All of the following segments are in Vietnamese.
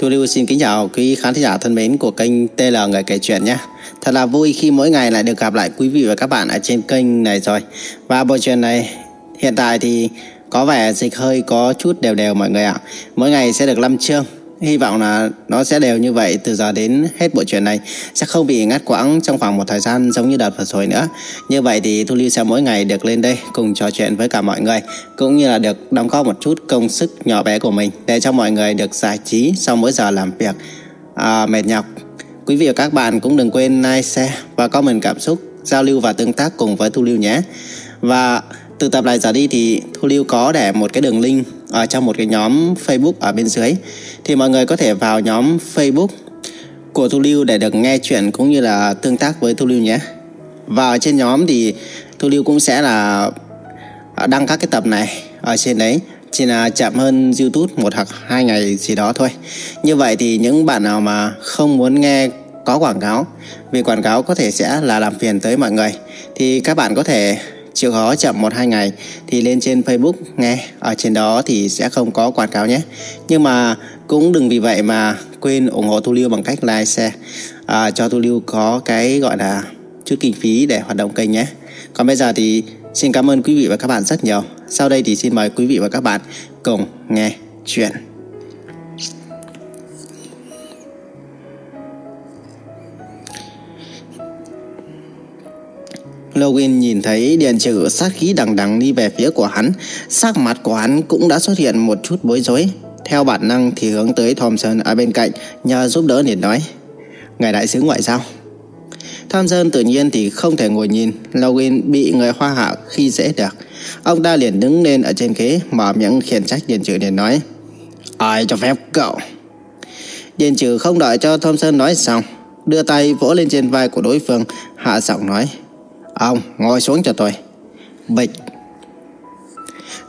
Thu Lưu xin kính chào quý khán giả thân mến của kênh TL Người Kể Chuyện nhé. Thật là vui khi mỗi ngày lại được gặp lại quý vị và các bạn ở trên kênh này rồi. Và bộ truyện này, hiện tại thì có vẻ dịch hơi có chút đều đều mọi người ạ. Mỗi ngày sẽ được 5 chương Hy vọng là nó sẽ đều như vậy từ giờ đến hết bộ truyện này Sẽ không bị ngắt quãng trong khoảng một thời gian giống như đợt vừa rồi nữa. Như vậy thì Thu Lưu sẽ mỗi ngày được lên đây cùng trò chuyện với cả mọi người Cũng như là được đóng góp một chút công sức nhỏ bé của mình Để cho mọi người được giải trí sau mỗi giờ làm việc. À, mệt nhọc. Quý vị và các bạn cũng đừng quên like, share và comment cảm xúc Giao lưu và tương tác cùng với Thu Lưu nhé. Và từ tập này trở đi thì Thu Lưu có để một cái đường link ở trong một cái nhóm Facebook ở bên dưới thì mọi người có thể vào nhóm Facebook của Thu Lưu để được nghe chuyện cũng như là tương tác với Thu Lưu nhé. Và ở trên nhóm thì Thu Lưu cũng sẽ là đăng các cái tập này ở trên đấy chỉ là chậm hơn YouTube một hoặc hai ngày gì đó thôi. Như vậy thì những bạn nào mà không muốn nghe có quảng cáo, vì quảng cáo có thể sẽ là làm phiền tới mọi người thì các bạn có thể chịu khó chậm một hai ngày thì lên trên Facebook nghe. Ở trên đó thì sẽ không có quảng cáo nhé. Nhưng mà cũng đừng vì vậy mà quên ủng hộ Thu Lưu bằng cách like share. À, cho Thu Lưu có cái gọi là chút kinh phí để hoạt động kênh nhé. Còn bây giờ thì xin cảm ơn quý vị và các bạn rất nhiều. Sau đây thì xin mời quý vị và các bạn cùng nghe chuyện. Logan nhìn thấy điện trừ sát khí đằng đằng đi về phía của hắn, Sắc mặt của hắn cũng đã xuất hiện một chút bối rối. Theo bản năng thì hướng tới Thompson ở bên cạnh, Nhờ giúp đỡ liền nói, Ngài đại sứ ngoại giao. Thompson tự nhiên thì không thể ngồi nhìn Logan bị người hoa hạ khi dễ được. Ông ta liền đứng lên ở trên ghế, Mở miệng khiển trách điện trừ liền nói, Ai cho phép cậu? Điện trừ không đợi cho Thompson nói xong, Đưa tay vỗ lên trên vai của đối phương, Hạ giọng nói Ông ngồi xuống cho tôi. Bịch.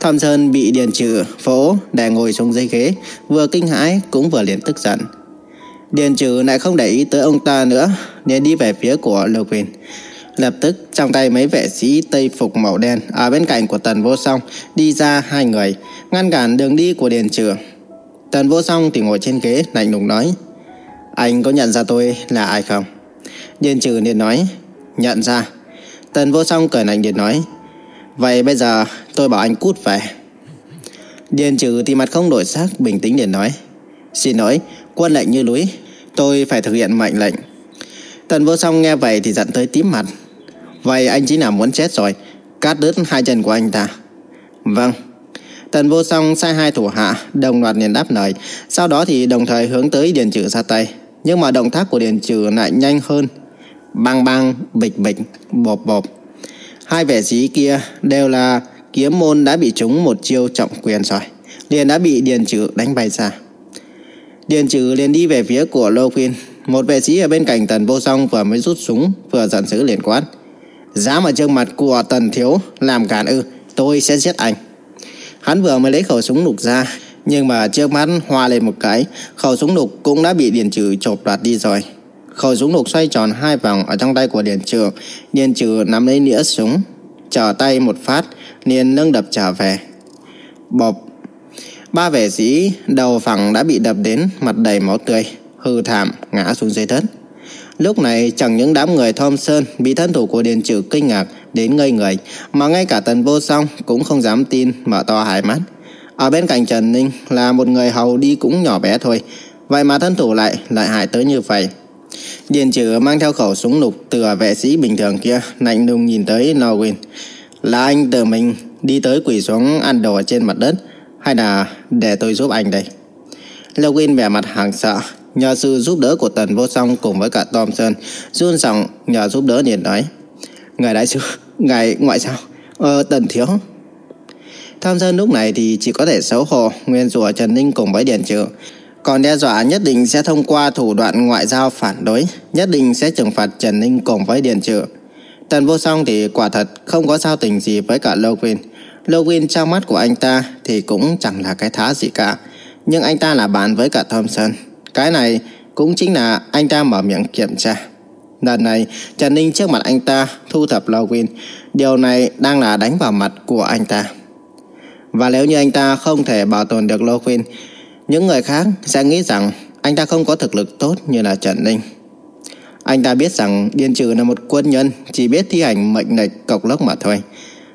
Thẩm Sơn bị Điền Trừ phố để ngồi xuống dây ghế, Vừa kinh hãi cũng vừa liền tức giận. Điền Trừ lại không để ý tới ông ta nữa nên đi về phía của Lục Quỳnh Lập tức, trong tay mấy vệ sĩ tây phục màu đen Ở bên cạnh của Tần Vô Song Đi ra hai người, Ngăn cản đường đi của Điền Trừ. Tần Vô Song thì ngồi trên ghế, lạnh lùng nói, Anh có nhận ra tôi là ai không? Điền Trừ liền nói, Nhận ra. Tần vô song cười lạnh điện nói, Vậy bây giờ tôi bảo anh cút về. Điền trừ thì mặt không đổi sắc, Bình tĩnh điện nói, Xin lỗi, quân lệnh như núi, Tôi phải thực hiện mệnh lệnh. Tần vô song nghe vậy thì giận tới tím mặt. Vậy anh chỉ là muốn chết rồi Cát đứt hai chân của anh ta. Vâng. Tần vô song sai hai thủ hạ, Đồng loạt liền đáp lời. Sau đó thì đồng thời hướng tới Điền trừ ra tay. Nhưng mà động tác của Điền trừ lại nhanh hơn băng băng, bịch bịch, bộp bộp. Hai vẻ sĩ kia đều là kiếm môn đã bị trúng một chiêu trọng quyền rồi. Liền đã bị Điền Trừ đánh bay ra. Điền Trừ liền đi về phía của Lô Quyên. Một vệ sĩ ở bên cạnh Tần Vô Song vừa mới rút súng, vừa giận dữ liền quát. Dám ở trước mặt của Tần Thiếu làm cản ư, tôi sẽ giết anh. Hắn vừa mới lấy khẩu súng lục ra, nhưng mà trước mắt hoa lên một cái, khẩu súng lục cũng đã bị Điền Trừ chộp đoạt đi rồi. Khẩu súng lục xoay tròn hai vòng ở trong tay của Điền Trừ. Điền Trừ nắm lấy nĩa súng, trở tay một phát, liền nâng đập trở về. Bộp. Ba vệ sĩ đầu phẳng đã bị đập đến mặt đầy máu tươi, hư thảm ngã xuống dưới đất. Lúc này chẳng những đám người Thompson bị thân thủ của Điền Trừ kinh ngạc đến ngây người, mà ngay cả Tần Vô Song cũng không dám tin mở to hai mắt. Ở bên cạnh Trần Ninh là một người hầu đi cũng nhỏ bé thôi, vậy mà thân thủ lại lại hại tới như vậy. Điền trừ mang theo khẩu súng lục từ vệ sĩ bình thường kia lạnh lùng nhìn tới Norwin. Là anh tự mình đi tới quỳ xuống ăn đồ trên mặt đất hay là để tôi giúp anh đây? Norwin vẻ mặt hàng sợ nhờ sự giúp đỡ của Tần Vô Song cùng với cả Thompson run giọng nhờ giúp đỡ liền nói Ngài đại sư ngài ngoại sao? Ờ, Tần Thiếu tham Thompson lúc này thì chỉ có thể xấu hổ nguyên rủa Trần Ninh cùng với Điền Trừ còn đe dọa nhất định sẽ thông qua thủ đoạn ngoại giao phản đối, nhất định sẽ trừng phạt Trần Ninh cùng với Điền Trừ. Tần vô song thì quả thật không có sao tình gì với cả Lowin. Lowin trong mắt của anh ta thì cũng chẳng là cái thá gì cả. Nhưng anh ta là bạn với cả Thompson. Cái này cũng chính là anh ta mở miệng kiểm tra. Lần này, Trần Ninh trước mặt anh ta thu thập Lowin. Điều này đang là đánh vào mặt của anh ta. Và nếu như anh ta không thể bảo tồn được Lowin những người khác sẽ nghĩ rằng anh ta không có thực lực tốt như là Trần Ninh. Anh ta biết rằng Điền Trừ là một quân nhân chỉ biết thi hành mệnh lệnh cộc lốc mà thôi.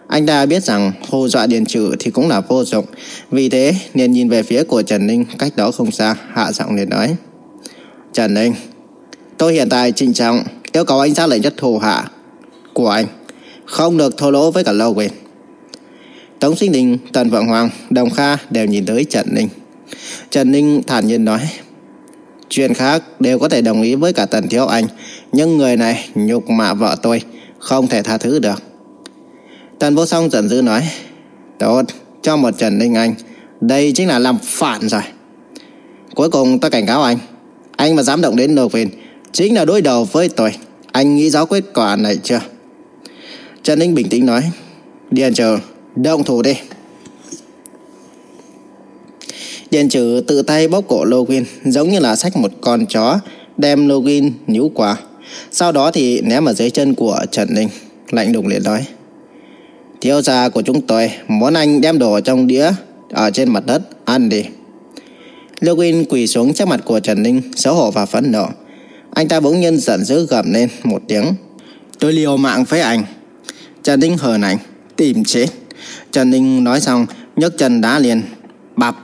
Anh ta biết rằng hô dọa Điền Trừ thì cũng là vô dụng. Vì thế liền nhìn về phía của Trần Ninh cách đó không xa, hạ giọng liền nói. Trần Ninh, tôi hiện tại trịnh trọng yêu cầu anh ra lệnh cho thù hạ của anh. Không được thô lỗ với cả lâu quyền. Tống Sinh Đình, Tần Vọng Hoàng, Đồng Kha đều nhìn tới Trần Ninh. Trần Ninh thản nhiên nói Chuyện khác đều có thể đồng ý với cả Tần Thiếu Anh Nhưng người này nhục mạ vợ tôi Không thể tha thứ được. Tần Vô Song giận dữ nói Tốt, cho một Trần Ninh Anh Đây chính là làm phản rồi. Cuối cùng tôi cảnh cáo anh Anh mà dám động đến Nô Vin Chính là đối đầu với tôi. Anh nghĩ rõ kết quả này chưa? Trần Ninh bình tĩnh nói Điền chờ, động thủ đi. Điền trừ tự tay bóp cổ Login giống như là sách một con chó đem Login nhũ quả. Sau đó thì ném ở dưới chân của Trần Ninh, lạnh lùng liền nói. Thiếu gia của chúng tôi muốn anh đem đồ trong đĩa ở trên mặt đất ăn đi. Login quỳ xuống trước mặt của Trần Ninh, xấu hổ và phẫn nộ. Anh ta bỗng nhiên giận dữ gầm lên một tiếng. Tôi liều mạng với anh. Trần Ninh hờn ảnh, tìm chết. Trần Ninh nói xong, nhấc chân đá liền, bập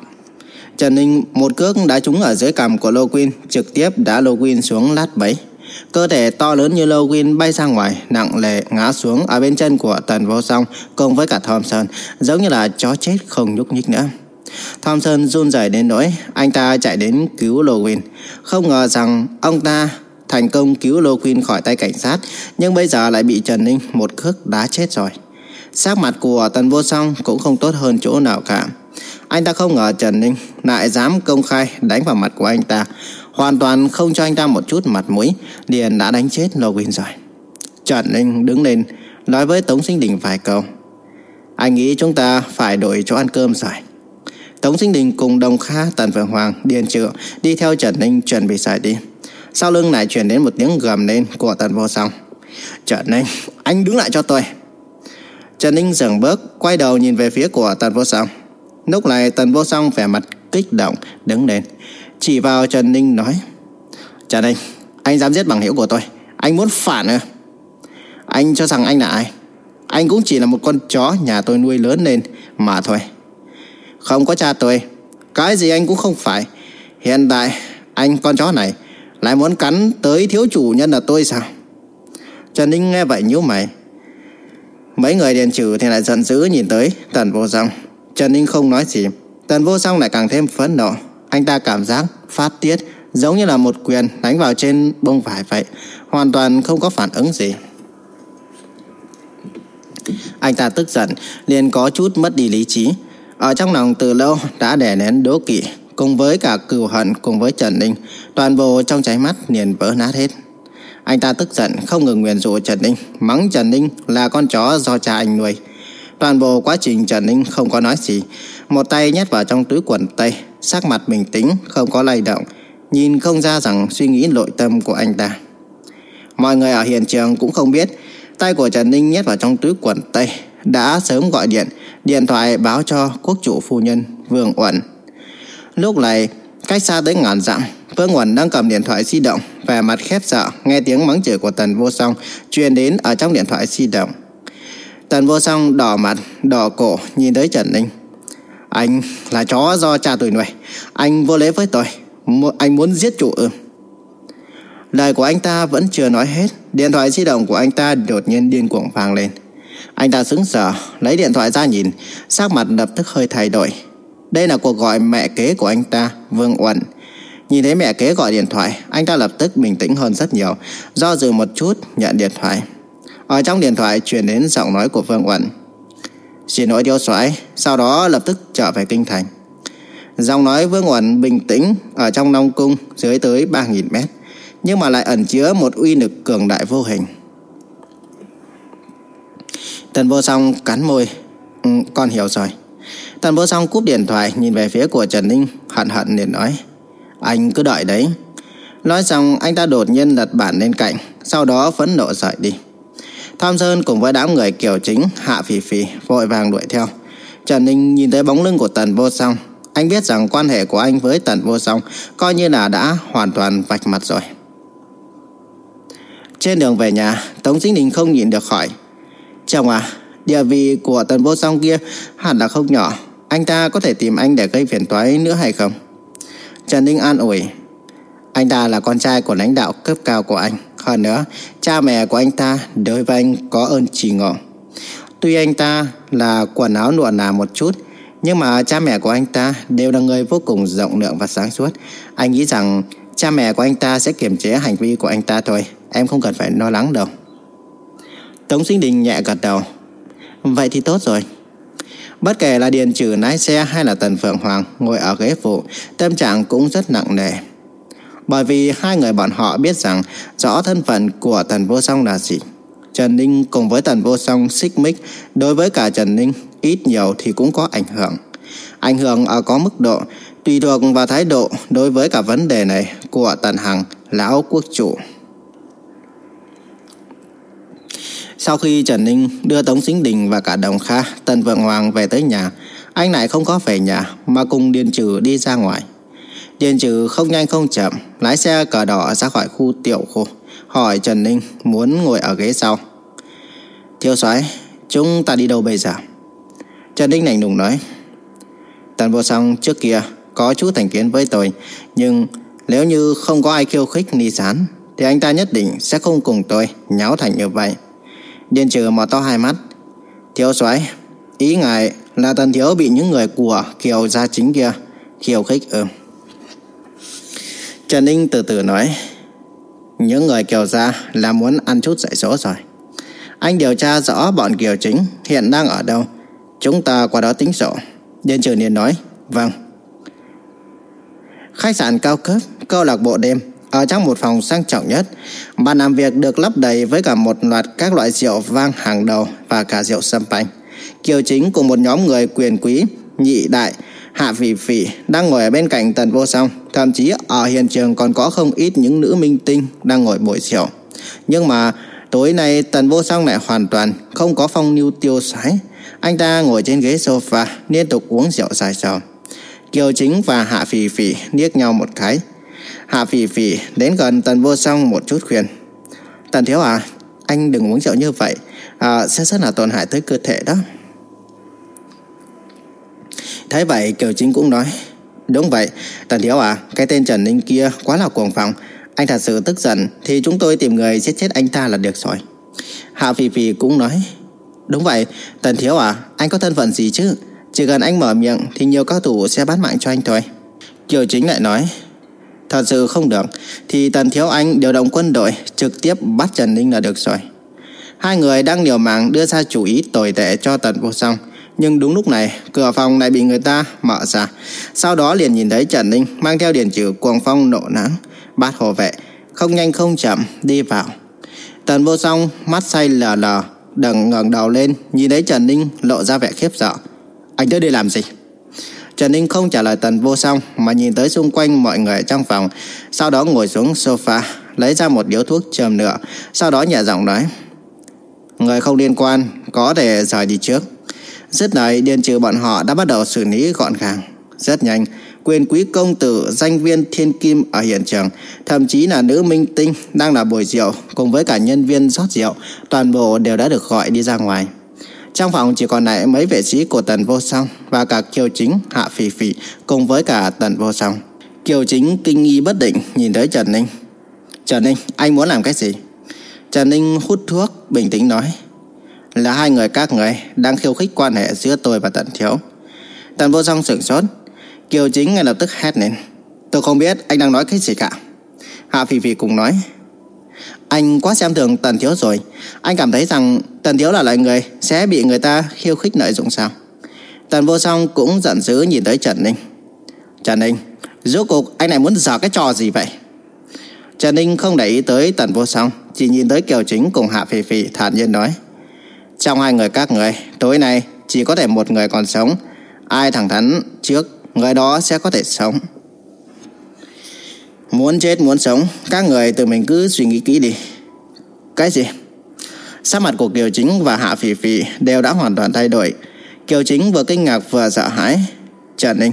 Trần Ninh một cước đã trúng ở dưới cằm của Loquin, Quyên, trực tiếp đá Loquin Quyên xuống lát bẫy. Cơ thể to lớn như Loquin Quyên bay ra ngoài, nặng lề ngã xuống ở bên chân của Tần Vô Song cùng với cả Thompson, giống như là chó chết không nhúc nhích nữa. Thompson run rẩy đến nỗi anh ta chạy đến cứu Loquin. Quyên. Không ngờ rằng ông ta thành công cứu Loquin Quyên khỏi tay cảnh sát, nhưng bây giờ lại bị Trần Ninh một cước đá chết rồi. Sắc mặt của Tần Vô Song cũng không tốt hơn chỗ nào cả. Anh ta không ngờ Trần Ninh lại dám công khai đánh vào mặt của anh ta. Hoàn toàn không cho anh ta một chút mặt mũi, liền đã đánh chết Lô Quỳnh rồi. Trần Ninh đứng lên, nói với Tống Sinh Đình vài câu. Anh nghĩ chúng ta phải đổi chỗ ăn cơm rồi. Tống Sinh Đình cùng Đồng Kha, Tần Phượng Hoàng, Điền Trượng đi theo Trần Ninh chuẩn bị xài đi. Sau lưng lại chuyển đến một tiếng gầm lên của Tần Vô Song. Trần Ninh, anh đứng lại cho tôi. Trần Ninh dừng bước, quay đầu nhìn về phía của Tần Vô Song. Lúc này Tần Vô Song vẻ mặt kích động đứng lên, chỉ vào Trần Ninh nói: "Trần Ninh, anh dám giết bằng hữu của tôi, anh muốn phản à? Anh cho rằng anh là ai? Anh cũng chỉ là một con chó nhà tôi nuôi lớn lên mà thôi. Không có cha tôi, cái gì anh cũng không phải. Hiện tại anh con chó này lại muốn cắn tới thiếu chủ nhân là tôi sao?" Trần Ninh nghe vậy nhíu mày. Mấy người điền trừ thì lại giận dữ nhìn tới Tần Vô Song. Trần Ninh không nói gì. Tần vô song lại càng thêm phẫn nộ. Anh ta cảm giác phát tiết Giống như là một quyền đánh vào trên bông vải vậy, Hoàn toàn không có phản ứng gì. Anh ta tức giận, liền có chút mất đi lý trí. Ở trong lòng từ lâu đã đè nén đố kỵ, Cùng với cả cừu hận cùng với Trần Ninh Toàn bộ trong cháy mắt liền vỡ nát hết. Anh ta tức giận, không ngừng nguyền rủa Trần Ninh Mắng Trần Ninh là con chó do cha anh nuôi. Toàn bộ quá trình Trần Ninh không có nói gì. Một tay nhét vào trong túi quần tây Sắc mặt bình tĩnh, không có lay động, Nhìn không ra rằng suy nghĩ nội tâm của anh ta. Mọi người ở hiện trường cũng không biết, Tay của Trần Ninh nhét vào trong túi quần tây Đã sớm gọi điện Điện thoại báo cho quốc chủ phu nhân, Vương Uẩn. Lúc này, cách xa tới ngàn dặm, Vương Uẩn đang cầm điện thoại di động, Vẻ mặt khép sợ, Nghe tiếng mắng chửi của Tần Vô Song Truyền đến ở trong điện thoại di động. Tần vô song đỏ mặt, đỏ cổ nhìn tới Trần Ninh. Anh là chó do cha tôi nuôi. Anh vô lễ với tôi. Anh muốn giết chủ ư. Lời của anh ta vẫn chưa nói hết. Điện thoại di động của anh ta đột nhiên điên cuồng vang lên. Anh ta sững sờ, lấy điện thoại ra nhìn, sắc mặt lập tức hơi thay đổi. Đây là cuộc gọi mẹ kế của anh ta, Vương Uẩn. Nhìn thấy mẹ kế gọi điện thoại, anh ta lập tức bình tĩnh hơn rất nhiều, do dự một chút nhận điện thoại. Ở trong điện thoại truyền đến giọng nói của Vương Uẩn. Xin lỗi tiêu soái, sau đó lập tức trở về kinh thành. Giọng nói Vương Uẩn bình tĩnh ở trong Long Cung dưới tới 3.000 mét, nhưng mà lại ẩn chứa một uy lực cường đại vô hình. Tần vô song cắn môi, ừ, con hiểu rồi. Tần vô song cúp điện thoại nhìn về phía của Trần Ninh, hận hận liền nói, anh cứ đợi đấy. Nói xong anh ta đột nhiên lật bản lên cạnh, sau đó phẫn nộ rời đi. Tam Sơn cùng với đám người kiểu chính Hạ Phỉ Phỉ vội vàng đuổi theo. Trần Ninh nhìn thấy bóng lưng của Tần Vô Song, Anh biết rằng quan hệ của anh với Tần Vô Song coi như là đã hoàn toàn vạch mặt rồi. Trên đường về nhà, Tống Sinh Đình không nhìn được hỏi. Chồng à, địa vị của Tần Vô Song kia hẳn là không nhỏ. Anh ta có thể tìm anh để gây phiền toái nữa hay không? Trần Ninh an ủi. Anh ta là con trai của lãnh đạo cấp cao của anh. Hơn nữa, cha mẹ của anh ta đối với anh có ơn trì ngộ. Tuy anh ta là quần áo nụa nà một chút, nhưng mà cha mẹ của anh ta đều là người vô cùng rộng lượng và sáng suốt. Anh nghĩ rằng cha mẹ của anh ta sẽ kiềm chế hành vi của anh ta thôi. Em không cần phải lo lắng đâu. Tống Sinh Đình nhẹ gật đầu. Vậy thì tốt rồi. Bất kể là Điền Trừ lái xe hay là Tần Phượng Hoàng ngồi ở ghế phụ, tâm trạng cũng rất nặng nề. Bởi vì hai người bọn họ biết rằng rõ thân phận của Tần Vô Song là gì. Trần Ninh cùng với Tần Vô Song xích mích đối với cả Trần Ninh ít nhiều thì cũng có ảnh hưởng. Ảnh hưởng ở có mức độ, tùy thuộc vào thái độ đối với cả vấn đề này của Tần Hằng, Lão Quốc Chủ. Sau khi Trần Ninh đưa Tống Sinh Đình và cả Đồng Kha, Tần Vượng Hoàng về tới nhà, anh lại không có về nhà mà cùng Điền Trừ đi ra ngoài. Điền Trừ không nhanh không chậm, lái xe cờ đỏ ra khỏi khu tiểu khu, hỏi Trần Ninh muốn ngồi ở ghế sau. Thiếu soái, chúng ta đi đâu bây giờ? Trần Ninh lạnh lùng nói. Tần vô song trước kia có chút thành kiến với tôi, nhưng nếu như không có ai khiêu khích ni sán, thì anh ta nhất định sẽ không cùng tôi nháo thành như vậy. Điền trừ mở to hai mắt. Thiếu soái, ý ngài là tần thiếu bị những người của kiều gia chính kia khiêu khích ừm. Trần Ninh từ từ nói. Những người kiều gia là muốn ăn chút dạy dỗ rồi. Anh điều tra rõ bọn kiều chính hiện đang ở đâu. Chúng ta qua đó tính sổ. Điên Trường Niên nói. Vâng. Khách sạn cao cấp, câu lạc bộ đêm ở trong một phòng sang trọng nhất, bàn làm việc được lấp đầy với cả một loạt các loại rượu vang hàng đầu và cả rượu sâm panh. Kiều Chính cùng một nhóm người quyền quý, nhị đại, hạ phỉ phỉ đang ngồi ở bên cạnh Tần Vô Song. Thậm chí ở hiện trường còn có không ít những nữ minh tinh đang ngồi bồi rượu. Nhưng mà tối nay Tần Vô Song lại hoàn toàn không có phong lưu tiêu sái. Anh ta ngồi trên ghế sofa liên tục uống rượu dài dòng. Kiều Chính và Hạ Phỉ Phỉ liếc nhau một cái Hạ phỉ phỉ đến gần tần vô song một chút khuyên Tần thiếu à Anh đừng uống rượu như vậy à, Sẽ rất là tổn hại tới cơ thể đó Thấy vậy, Kiều Chính cũng nói, Đúng vậy, Tần thiếu à Cái tên Trần Ninh kia quá là cuồng vọng Anh thật sự tức giận, Thì chúng tôi tìm người giết chết anh ta là được rồi. Hạ Phi Phi cũng nói, Đúng vậy, Tần thiếu à Anh có thân phận gì chứ? Chỉ cần anh mở miệng Thì nhiều cao thủ sẽ bắt mạng cho anh thôi. Kiều Chính lại nói, Thật sự không được, Thì Tần Thiếu Anh điều động quân đội Trực tiếp bắt Trần Ninh là được rồi. Hai người đang liều mạng đưa ra chủ ý tồi tệ cho Tần Vô Song. Nhưng đúng lúc này Cửa phòng lại bị người ta mở ra. Sau đó liền nhìn thấy Trần Ninh Mang theo điện trừ cuồng phong nộ nắng bát hồ vệ Không nhanh không chậm đi vào. Tần Vô Song mắt say lờ lờ Đừng ngẩng đầu lên Nhìn thấy Trần Ninh lộ ra vẻ khiếp sợ. Anh tới đây làm gì? Trần Ninh không trả lời Tần Vô Song mà nhìn tới xung quanh mọi người trong phòng, sau đó ngồi xuống sofa, lấy ra một điếu thuốc châm nữa, sau đó nhẹ giọng nói: "Người không liên quan có thể rời đi trước." Rất lời điền trừ bọn họ đã bắt đầu xử lý gọn gàng, rất nhanh. Quyền quý công tử, danh viên thiên kim ở hiện trường, thậm chí là nữ minh tinh đang là bồi rượu cùng với cả nhân viên rót rượu, toàn bộ đều đã được gọi đi ra ngoài. Trong phòng chỉ còn lại mấy vệ sĩ của Tần Vô Song và cả Kiều Chính, Hạ Phỉ Phỉ cùng với cả Tần Vô Song. Kiều Chính kinh nghi bất định nhìn tới Trần Ninh. Trần Ninh, anh muốn làm cái gì? Trần Ninh hút thuốc, bình tĩnh nói. Là hai người các người đang khiêu khích quan hệ giữa tôi và Tần Thiếu. Tần Vô Song sửng sốt. Kiều Chính ngay lập tức hét lên. Tôi không biết anh đang nói cái gì cả. Hạ Phi Phi cùng nói. Anh quá xem thường Tần Thiếu rồi Anh cảm thấy rằng Tần Thiếu là loại người Sẽ bị người ta khiêu khích lợi dụng sao Tần Vô Song cũng giận dữ nhìn tới Trần Ninh Trần Ninh, Rốt cuộc anh này muốn dở cái trò gì vậy Trần Ninh không để ý tới Tần Vô Song, Chỉ nhìn tới Kiều Chính cùng Hạ Phi Phi thản nhiên nói trong hai người các người. Tối nay, chỉ có thể một người còn sống. Ai thẳng thắn trước, Người đó sẽ có thể sống. Muốn chết, muốn sống. Các người tự mình cứ suy nghĩ kỹ đi. Cái gì? Sắc mặt của Kiều Chính và Hạ Phỉ Phỉ Đều đã hoàn toàn thay đổi. Kiều Chính vừa kinh ngạc vừa sợ hãi. Trần Ninh,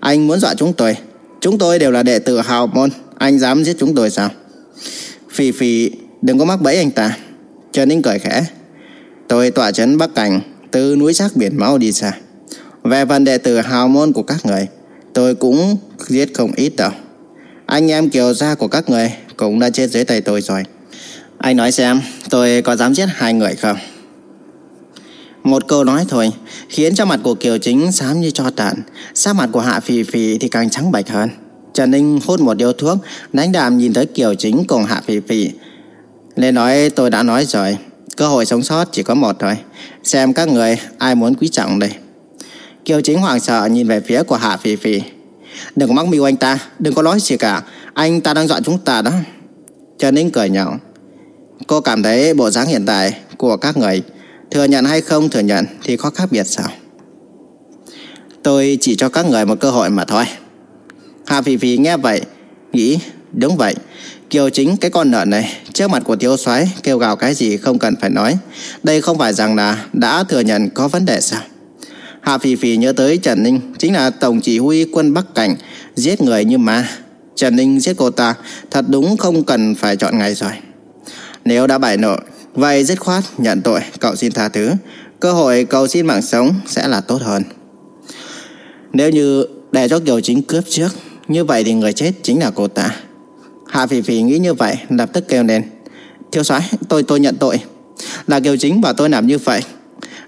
Anh muốn dọa chúng tôi. Chúng tôi đều là đệ tử hào môn. Anh dám giết chúng tôi sao? Phì phì đừng có mắc bẫy anh ta. Trần Ninh cười khẽ. Tôi tỏa chấn Bắc Cảnh Từ núi sắc biển máu đi xa Về phần đệ tử hào môn của các người Tôi cũng giết không ít đâu Anh em kiều gia của các người Cũng đã chết dưới tay tôi rồi Anh nói xem tôi có dám giết hai người không một câu nói thôi khiến cho mặt của Kiều Chính xám như cho tàn, sắc mặt của Hạ Phì Phì thì càng trắng bạch hơn. Trần Ninh hút một điếu thuốc, đánh đàm nhìn tới Kiều Chính cùng Hạ Phì Phì. Lên nói tôi đã nói rồi, cơ hội sống sót chỉ có một thôi. Xem các người ai muốn quý trọng đây. Kiều Chính hoàng sợ nhìn về phía của Hạ Phì Phì. Đừng có mắc mưu anh ta, đừng có nói gì cả. Anh ta đang dọa chúng ta đó. Trần Ninh cười nhạo. Cô cảm thấy bộ dáng hiện tại của các người Thừa nhận hay không thừa nhận thì có khác biệt sao? Tôi chỉ cho các người một cơ hội mà thôi. Hà Phi Phi nghe vậy, nghĩ đúng vậy. Kiều chính cái con nợ này trước mặt của thiếu soái kêu gào cái gì không cần phải nói. Đây không phải rằng là đã thừa nhận có vấn đề sao? Hạ Phi Phi nhớ tới Trần Ninh, chính là tổng chỉ huy quân Bắc Cảnh, giết người như ma. Trần Ninh giết cô ta, thật đúng không cần phải chọn ngày rồi. Nếu đã bại nộ Vậy dứt khoát nhận tội, Cậu xin tha thứ Cơ hội cầu xin mạng sống sẽ là tốt hơn Nếu như để cho Kiều Chính cướp trước, Như vậy thì người chết chính là cô ta Hạ Phỉ Phỉ nghĩ như vậy Lập tức kêu lên Thiếu soái tôi tôi nhận tội Là Kiều Chính bảo tôi làm như vậy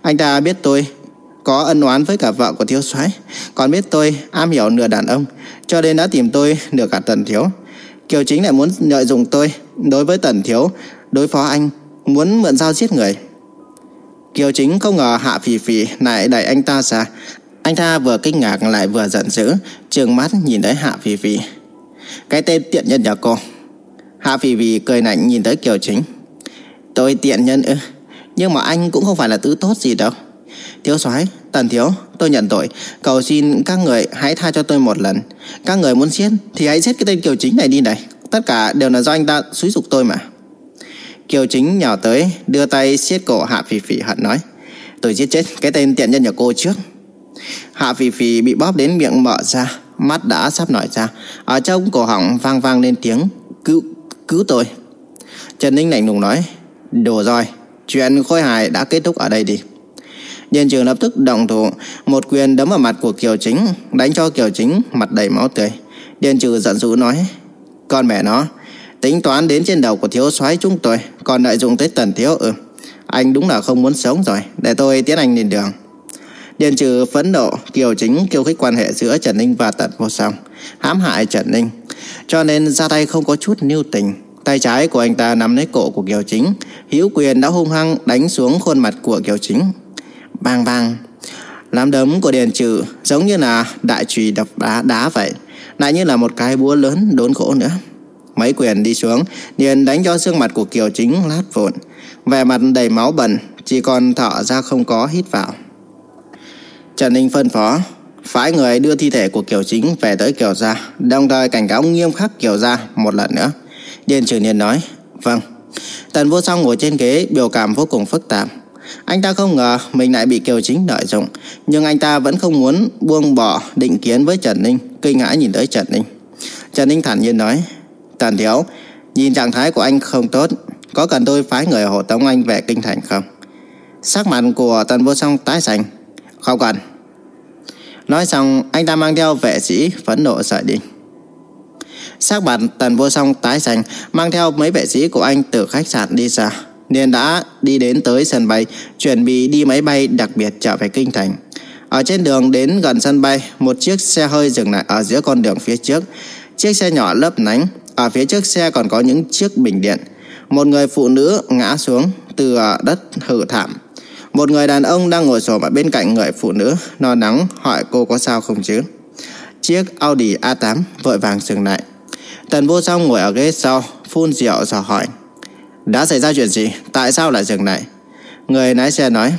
Anh ta biết tôi có ân oán với cả vợ của thiếu soái Còn biết tôi am hiểu nửa đàn ông Cho nên đã tìm tôi nửa cả tần thiếu Kiều Chính lại muốn lợi dụng tôi Đối với tần thiếu Đối phó anh muốn mượn dao giết người. Kiều Chính không ngờ Hạ Phỉ Phỉ lại đẩy anh ta ra. Anh ta vừa kinh ngạc lại vừa giận dữ, trừng mắt nhìn thấy Hạ Phỉ Phỉ. Cái tên tiện nhân nhà cô. Hạ phì Phỉ cười lạnh nhìn tới Kiều Chính. Tôi tiện nhân ư? Nhưng mà anh cũng không phải là tứ tốt gì đâu. Thiếu soái, Tần thiếu, tôi nhận tội, cầu xin các người hãy tha cho tôi một lần. Các người muốn giết thì hãy giết cái tên Kiều Chính này đi này. Tất cả đều là do anh ta xúi dục tôi mà. Kiều Chính nhào tới Đưa tay siết cổ Hạ phì phì hận nói Tôi giết chết cái tên tiện nhân nhà cô trước Hạ phì phì bị bóp đến miệng mở ra Mắt đã sắp nổi ra. Ở trong cổ họng vang vang lên tiếng Cứu, cứu tôi. Trần Ninh lạnh lùng nói Đồ rồi, chuyện khôi hài đã kết thúc ở đây đi. Điền trường lập tức động thủ Một quyền đấm vào mặt của Kiều Chính Đánh cho Kiều Chính mặt đầy máu tươi. Điền trừ giận dữ nói Con mẹ nó Tính toán đến trên đầu của thiếu soái chúng tôi Còn lợi dụng tới tần thiếu ừ Anh đúng là không muốn sống rồi Để tôi tiến anh lên đường. Điền trừ phẫn nộ Kiều chính kêu khích quan hệ giữa Trần Ninh và tần vô song hãm hại Trần Ninh. Cho nên ra tay không có chút nêu tình. Tay trái của anh ta nắm lấy cổ của Kiều Chính Hữu quyền đã hung hăng đánh xuống khuôn mặt của Kiều Chính. Bang bang. Lám đấm của Điền Trừ giống như là đại trùy đập đá, đá vậy Lại như là một cái búa lớn đốn gỗ nữa. Mấy quyền đi xuống liền đánh cho xương mặt của Kiều Chính lát vụn. Vẻ mặt đầy máu bẩn Chỉ còn thở ra không có hít vào. Trần Ninh phân phó Phái người đưa thi thể của Kiều Chính về tới Kiều Gia Đồng thời cảnh cáo nghiêm khắc Kiều Gia một lần nữa Điền Trường Niên nói Vâng Tần vô song ngồi trên ghế biểu cảm vô cùng phức tạp Anh ta không ngờ mình lại bị Kiều Chính lợi dụng Nhưng anh ta vẫn không muốn buông bỏ định kiến với Trần Ninh Kinh ngãi nhìn tới Trần Ninh Trần Ninh thản nhiên nói Tần Thiếu, nhìn trạng thái của anh không tốt, có cần tôi phái người hộ tống anh về kinh thành không? Sắc mặt của Tần Vô Song tái xanh. Không cần. Nói xong, anh ta mang theo vệ sĩ phẫn nộ sợi đi. Sắc mặt Tần Vô Song tái xanh, mang theo mấy vệ sĩ của anh từ khách sạn đi xa. Nên đã đi đến tới sân bay, chuẩn bị đi máy bay đặc biệt trở về kinh thành. Ở trên đường đến gần sân bay, một chiếc xe hơi dừng lại ở giữa con đường phía trước. Chiếc xe nhỏ lấp lánh, ở phía trước xe còn có những chiếc bình điện. Một người phụ nữ ngã xuống từ ờ, đất hử thảm. Một người đàn ông đang ngồi sổ ở bên cạnh người phụ nữ, no nắng hỏi cô có sao không chứ. Chiếc Audi A8 vội vàng dừng lại. Tần vô song ngồi ở ghế sau, phun rượu rồi hỏi. Đã xảy ra chuyện gì? Tại sao lại dừng lại? Người lái xe nói.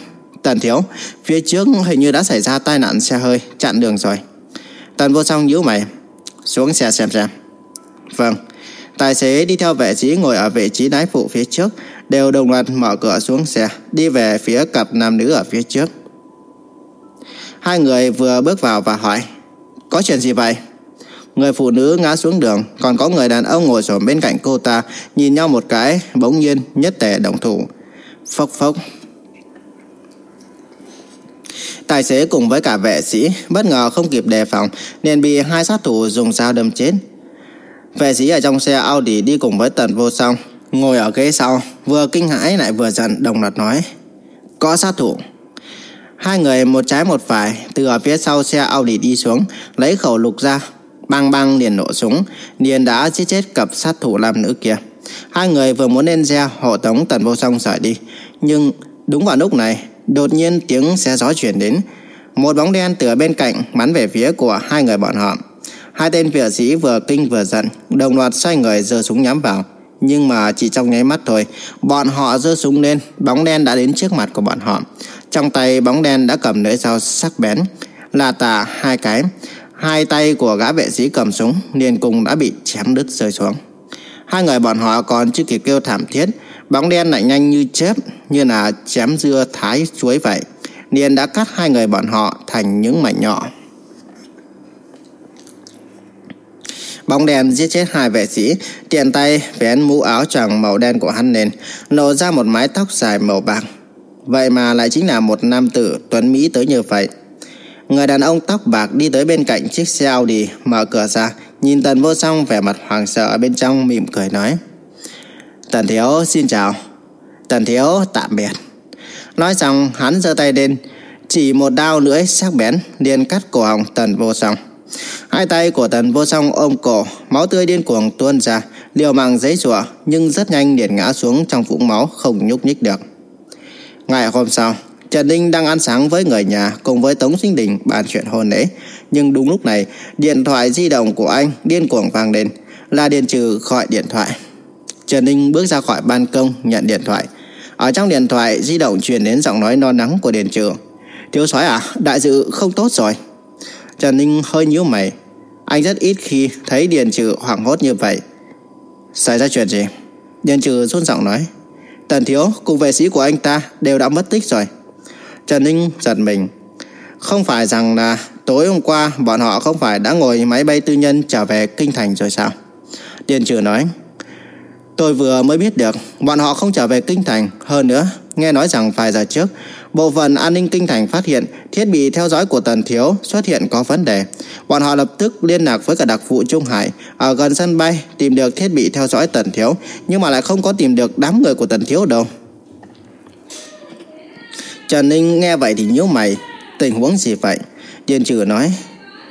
Tần thiếu, phía trước hình như đã xảy ra tai nạn xe hơi, chặn đường rồi. Tần vô song nhíu mày. Xuống xe xem xem. Vâng. Tài xế đi theo vệ sĩ ngồi ở vị trí lái phụ phía trước đều đồng loạt mở cửa xuống xe, đi về phía cặp nam nữ ở phía trước. Hai người vừa bước vào và hỏi Có chuyện gì vậy? Người phụ nữ ngã xuống đường, còn có người đàn ông ngồi xổm bên cạnh cô ta, nhìn nhau một cái, bỗng nhiên nhất tề động thủ. Phốc phốc. Tài xế cùng với cả vệ sĩ bất ngờ không kịp đề phòng nên bị hai sát thủ dùng dao đâm chết. Vệ sĩ ở trong xe Audi đi cùng với Tần Vô Song, ngồi ở ghế sau, vừa kinh hãi lại vừa giận đồng loạt nói: "Có sát thủ!" Hai người một trái một phải từ ở phía sau xe Audi đi xuống, lấy khẩu lục ra, bang bang liền nổ súng, liền đã giết chết cặp sát thủ nam nữ kia. Hai người vừa muốn lên xe hộ tống Tần Vô Song rời đi, nhưng đúng vào lúc này, đột nhiên tiếng xe gió chuyển đến, một bóng đen từ bên cạnh bắn về phía của hai người bọn họ. Hai tên vệ sĩ vừa kinh vừa giận, đồng loạt xoay người giơ súng nhắm vào. Nhưng mà chỉ trong nháy mắt thôi, bọn họ giơ súng lên, bóng đen đã đến trước mặt của bọn họ. Trong tay bóng đen đã cầm lưỡi dao sắc bén, là tà hai cái. Hai tay của gã vệ sĩ cầm súng liền cùng đã bị chém đứt rơi xuống. Hai người bọn họ còn chưa kịp kêu thảm thiết, bóng đen lại nhanh như chớp, như là chém dưa thái chuối vậy. liền đã cắt hai người bọn họ thành những mảnh nhỏ. Bóng đen giết chết hai vệ sĩ, tiện tay vén mũ áo choàng màu đen của hắn lên, lộ ra một mái tóc dài màu bạc. Vậy mà lại chính là một nam tử tuấn Mỹ tới như vậy. Người đàn ông tóc bạc đi tới bên cạnh chiếc xe Audi, mở cửa ra, nhìn Tần Vô Song vẻ mặt hoàng sợ ở bên trong mỉm cười nói. Tần Thiếu xin chào. Tần Thiếu tạm biệt. Nói xong hắn giơ tay lên, chỉ một đao lưỡi sắc bén liền cắt cổ họng Tần Vô Song. Hai tay của Tần Vô Song ôm cổ, máu tươi điên cuồng tuôn ra, liều mạng giấy rủa nhưng rất nhanh liền ngã xuống trong vũng máu không nhúc nhích được. Ngày hôm sau, Trần Ninh đang ăn sáng với người nhà cùng với Tống Sinh Đình bàn chuyện hôn lễ. Nhưng đúng lúc này, điện thoại di động của anh điên cuồng vang lên, là Điền Trừ gọi điện thoại. Trần Ninh bước ra khỏi ban công nhận điện thoại. Ở trong điện thoại di động truyền đến giọng nói non nắng của Điền Trừ. Thiếu soái à, đại dự không tốt rồi. Trần Ninh hơi nhíu mày. Anh rất ít khi thấy Điền Trừ hoảng hốt như vậy. Xảy ra chuyện gì? Điền Trừ run giọng nói. Tần Thiếu cùng vệ sĩ của anh ta đều đã mất tích rồi. Trần Ninh giật mình. Không phải rằng là tối hôm qua bọn họ không phải đã ngồi máy bay tư nhân trở về Kinh Thành rồi sao? Điền Trừ nói. Tôi vừa mới biết được bọn họ không trở về Kinh Thành. Hơn nữa, nghe nói rằng vài giờ trước, bộ phận an ninh Kinh Thành phát hiện thiết bị theo dõi của Tần Thiếu xuất hiện có vấn đề. Bọn họ lập tức liên lạc với cả đặc vụ Trung Hải ở gần sân bay tìm được thiết bị theo dõi Tần Thiếu, nhưng mà lại không có tìm được đám người của Tần Thiếu đâu. Trần Ninh nghe vậy thì nhíu mày, tình huống gì vậy? Điền Trừ nói,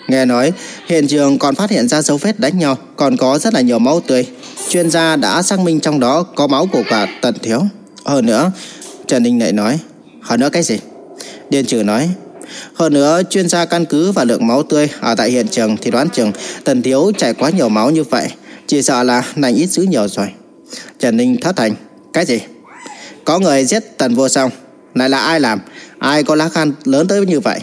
nghe nói hiện trường còn phát hiện ra dấu vết đánh nhau, còn có rất là nhiều máu tươi. Chuyên gia đã xác minh trong đó có máu của cả Tần Thiếu. Hơn nữa, Trần Ninh lại nói, hơn nữa cái gì? Điền Trừ nói, hơn nữa, chuyên gia căn cứ vào lượng máu tươi ở tại hiện trường thì đoán chừng Tần Thiếu chảy quá nhiều máu như vậy, chỉ sợ là nành ít giữ nhiều rồi. Trần Ninh thất thành, cái gì? Có người giết Tần Vô Song, lại là ai làm? Ai có lá gan lớn tới như vậy?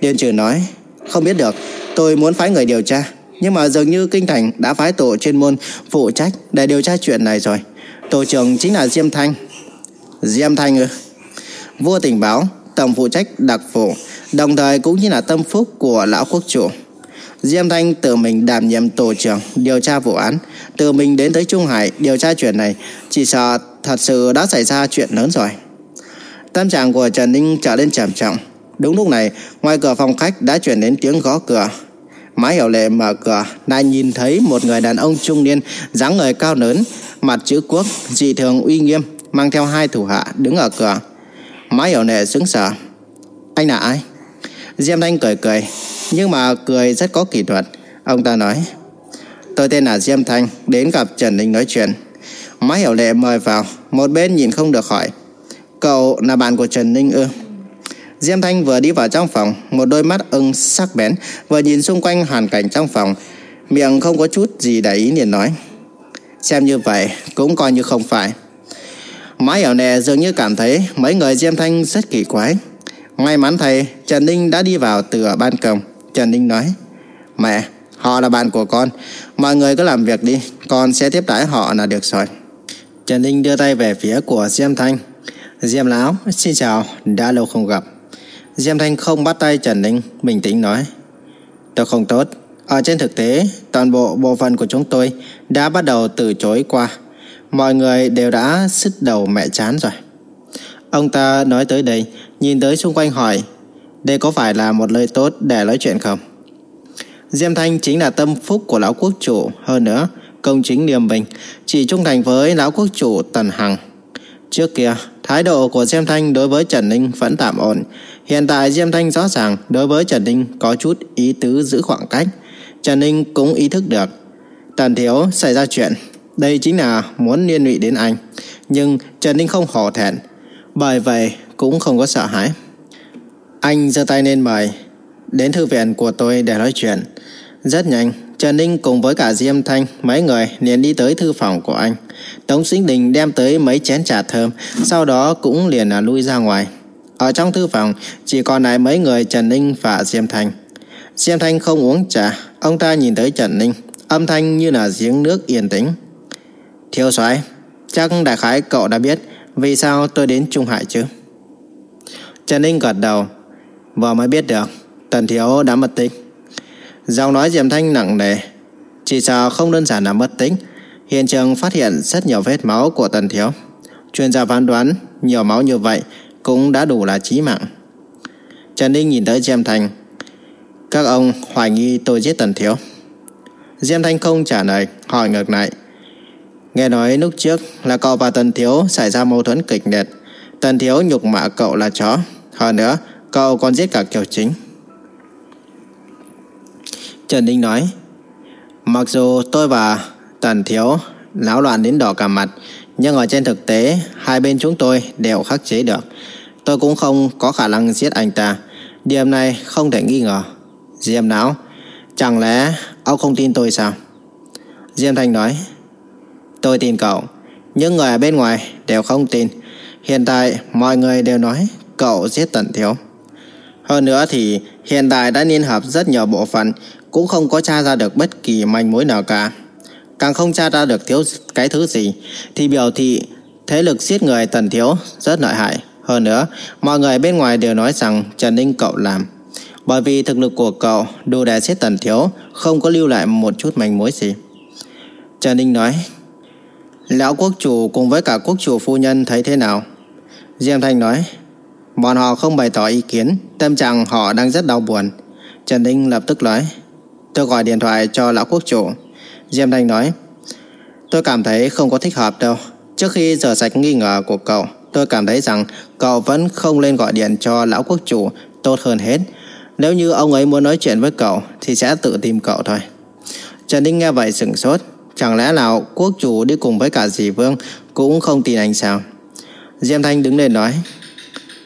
Điền Trừ nói, không biết được, tôi muốn phái người điều tra. Nhưng mà dường như Kinh Thành đã phái tổ chuyên môn phụ trách để điều tra chuyện này rồi. Tổ trưởng chính là Diêm Thanh. Diêm Thanh ư? Vua tình báo, tổng phụ trách đặc vụ, đồng thời cũng chính là tâm phúc của lão quốc chủ. Diêm Thanh tự mình đảm nhiệm tổ trưởng điều tra vụ án, tự mình đến tới Trung Hải điều tra chuyện này, chỉ sợ thật sự đã xảy ra chuyện lớn rồi. Tâm trạng của Trần Ninh trở nên trầm trọng. Đúng lúc này, ngoài cửa phòng khách đã chuyển đến tiếng gõ cửa. Má hiểu lệ mở cửa, lại nhìn thấy một người đàn ông trung niên, dáng người cao lớn, mặt chữ quốc, dị thường uy nghiêm, mang theo hai thủ hạ đứng ở cửa. Má hiểu nệ sững sờ. Anh là ai? Diêm Thanh cười cười, nhưng mà cười rất có kỹ thuật. Ông ta nói, tôi tên là Diêm Thanh, đến gặp Trần Ninh nói chuyện. Má hiểu lệ mời vào, một bên nhìn không được hỏi. Cậu là bạn của Trần Ninh ư? Diêm Thanh vừa đi vào trong phòng, một đôi mắt ưng sắc bén, vừa nhìn xung quanh hoàn cảnh trong phòng, miệng không có chút gì để ý liền nói. Xem như vậy, cũng coi như không phải. Má hiểu nè dường như cảm thấy mấy người Diêm Thanh rất kỳ quái. May mắn thầy, Trần Ninh đã đi vào từ ở ban công. Trần Ninh nói, Mẹ, họ là bạn của con, mọi người cứ làm việc đi, con sẽ tiếp đãi họ là được rồi. Trần Ninh đưa tay về phía của Diêm Thanh. Diêm Lão, xin chào, đã lâu không gặp. Diêm Thanh không bắt tay Trần Ninh, bình tĩnh nói. Tôi không tốt. Ở trên thực tế, toàn bộ bộ phận của chúng tôi đã bắt đầu từ chối qua. Mọi người đều đã sứt đầu mẹ chán rồi. Ông ta nói tới đây, nhìn tới xung quanh hỏi, đây có phải là một lời tốt để nói chuyện không? Diêm Thanh chính là tâm phúc của lão quốc chủ, hơn nữa, công chính niềm bình, chỉ trung thành với lão quốc chủ Tần Hằng. Trước kia, thái độ của Diêm Thanh đối với Trần Ninh vẫn tạm ổn. Hiện tại Diêm Thanh rõ ràng đối với Trần Ninh có chút ý tứ giữ khoảng cách. Trần Ninh cũng ý thức được. Tần Thiếu xảy ra chuyện, đây chính là muốn liên lụy đến anh. Nhưng Trần Ninh không hổ thẹn, bởi vậy cũng không có sợ hãi. Anh giơ tay lên mời, đến thư viện của tôi để nói chuyện. Rất nhanh, Trần Ninh cùng với cả Diêm Thanh mấy người liền đi tới thư phòng của anh. Tống Sinh Đình đem tới mấy chén trà thơm, sau đó cũng liền là lui ra ngoài. Ở trong thư phòng chỉ còn lại mấy người Trần Ninh và Diêm Thanh. Diêm Thanh không uống trà, ông ta nhìn tới Trần Ninh, âm thanh như là giếng nước yên tĩnh. Thiếu soái, chắc đại khái cậu đã biết vì sao tôi đến Trung Hải chứ? Trần Ninh gật đầu, vừa mới biết được, Tần Thiếu đã mất tích. Giọng nói Diệm Thanh nặng nề. Chỉ sợ không đơn giản là mất tích. Hiện trường phát hiện rất nhiều vết máu của Tần Thiếu. Chuyên gia phán đoán Nhiều máu như vậy Cũng đã đủ là chí mạng. Trần Ninh nhìn tới Diệm Thanh. Các ông hoài nghi tôi giết Tần Thiếu. Diệm Thanh không trả lời Hỏi ngược lại. Nghe nói lúc trước là cậu và Tần Thiếu Xảy ra mâu thuẫn kịch liệt. Tần Thiếu nhục mạ cậu là chó. Hơn nữa, cậu còn giết cả Kiều Chính. Trần Ninh nói, Mặc dù tôi và Tần Thiếu náo loạn đến đỏ cả mặt, Nhưng ở trên thực tế, Hai bên chúng tôi đều khắc chế được. Tôi cũng không có khả năng giết anh ta. Điểm này không thể nghi ngờ. Diêm não, Chẳng lẽ ông không tin tôi sao? Diêm Thanh nói Tôi tin cậu Nhưng người ở bên ngoài đều không tin Hiện tại mọi người đều nói Cậu giết Tần Thiếu Hơn nữa thì hiện tại đã liên hợp rất nhiều bộ phận cũng không có tra ra được bất kỳ manh mối nào cả. Càng không tra ra được thiếu cái thứ gì, thì biểu thị thế lực giết người tần thiếu rất lợi hại. Hơn nữa, mọi người bên ngoài đều nói rằng Trần Ninh cậu làm. Bởi vì thực lực của cậu đủ để giết tần thiếu, không có lưu lại một chút manh mối gì. Trần Ninh nói, Lão quốc chủ cùng với cả quốc chủ phu nhân thấy thế nào? Diêm Thanh nói, bọn họ không bày tỏ ý kiến, tâm trạng họ đang rất đau buồn. Trần Ninh lập tức nói, Tôi gọi điện thoại cho lão quốc chủ. Diêm Thanh nói Tôi cảm thấy không có thích hợp đâu. Trước khi rửa sạch nghi ngờ của cậu Tôi cảm thấy rằng cậu vẫn không lên gọi điện cho lão quốc chủ Tốt hơn hết. Nếu như ông ấy muốn nói chuyện với cậu Thì sẽ tự tìm cậu thôi. Trần Ninh nghe vậy sửng sốt. Chẳng lẽ nào quốc chủ đi cùng với cả dì Vương Cũng không tin anh sao? Diêm Thanh đứng lên nói,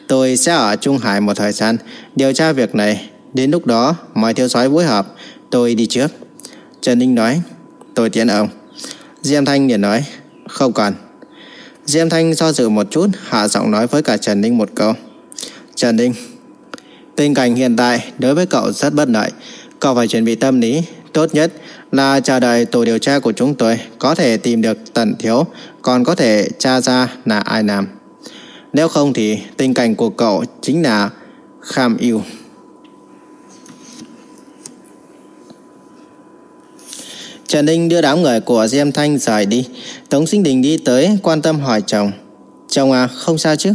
Tôi sẽ ở Trung Hải một thời gian, Điều tra việc này. Đến lúc đó, mọi thiếu soái phối hợp, Tôi đi trước. Trần Ninh nói, Tôi tiến ông. Diêm Thanh liền nói, Không cần Diêm Thanh do dự một chút, Hạ giọng nói với cả Trần Ninh một câu, Trần Ninh, Tình cảnh hiện tại đối với cậu rất bất lợi. Cậu phải chuẩn bị tâm lý Tốt nhất là chờ đợi tổ điều tra của chúng tôi Có thể tìm được tận thiếu Còn có thể tra ra là ai làm Nếu không thì tình cảnh của cậu chính là kham yêu Trần Ninh đưa đám người của Diêm Thanh rời đi. Tống Sinh Đình đi tới quan tâm hỏi chồng. Chồng à, không sao chứ?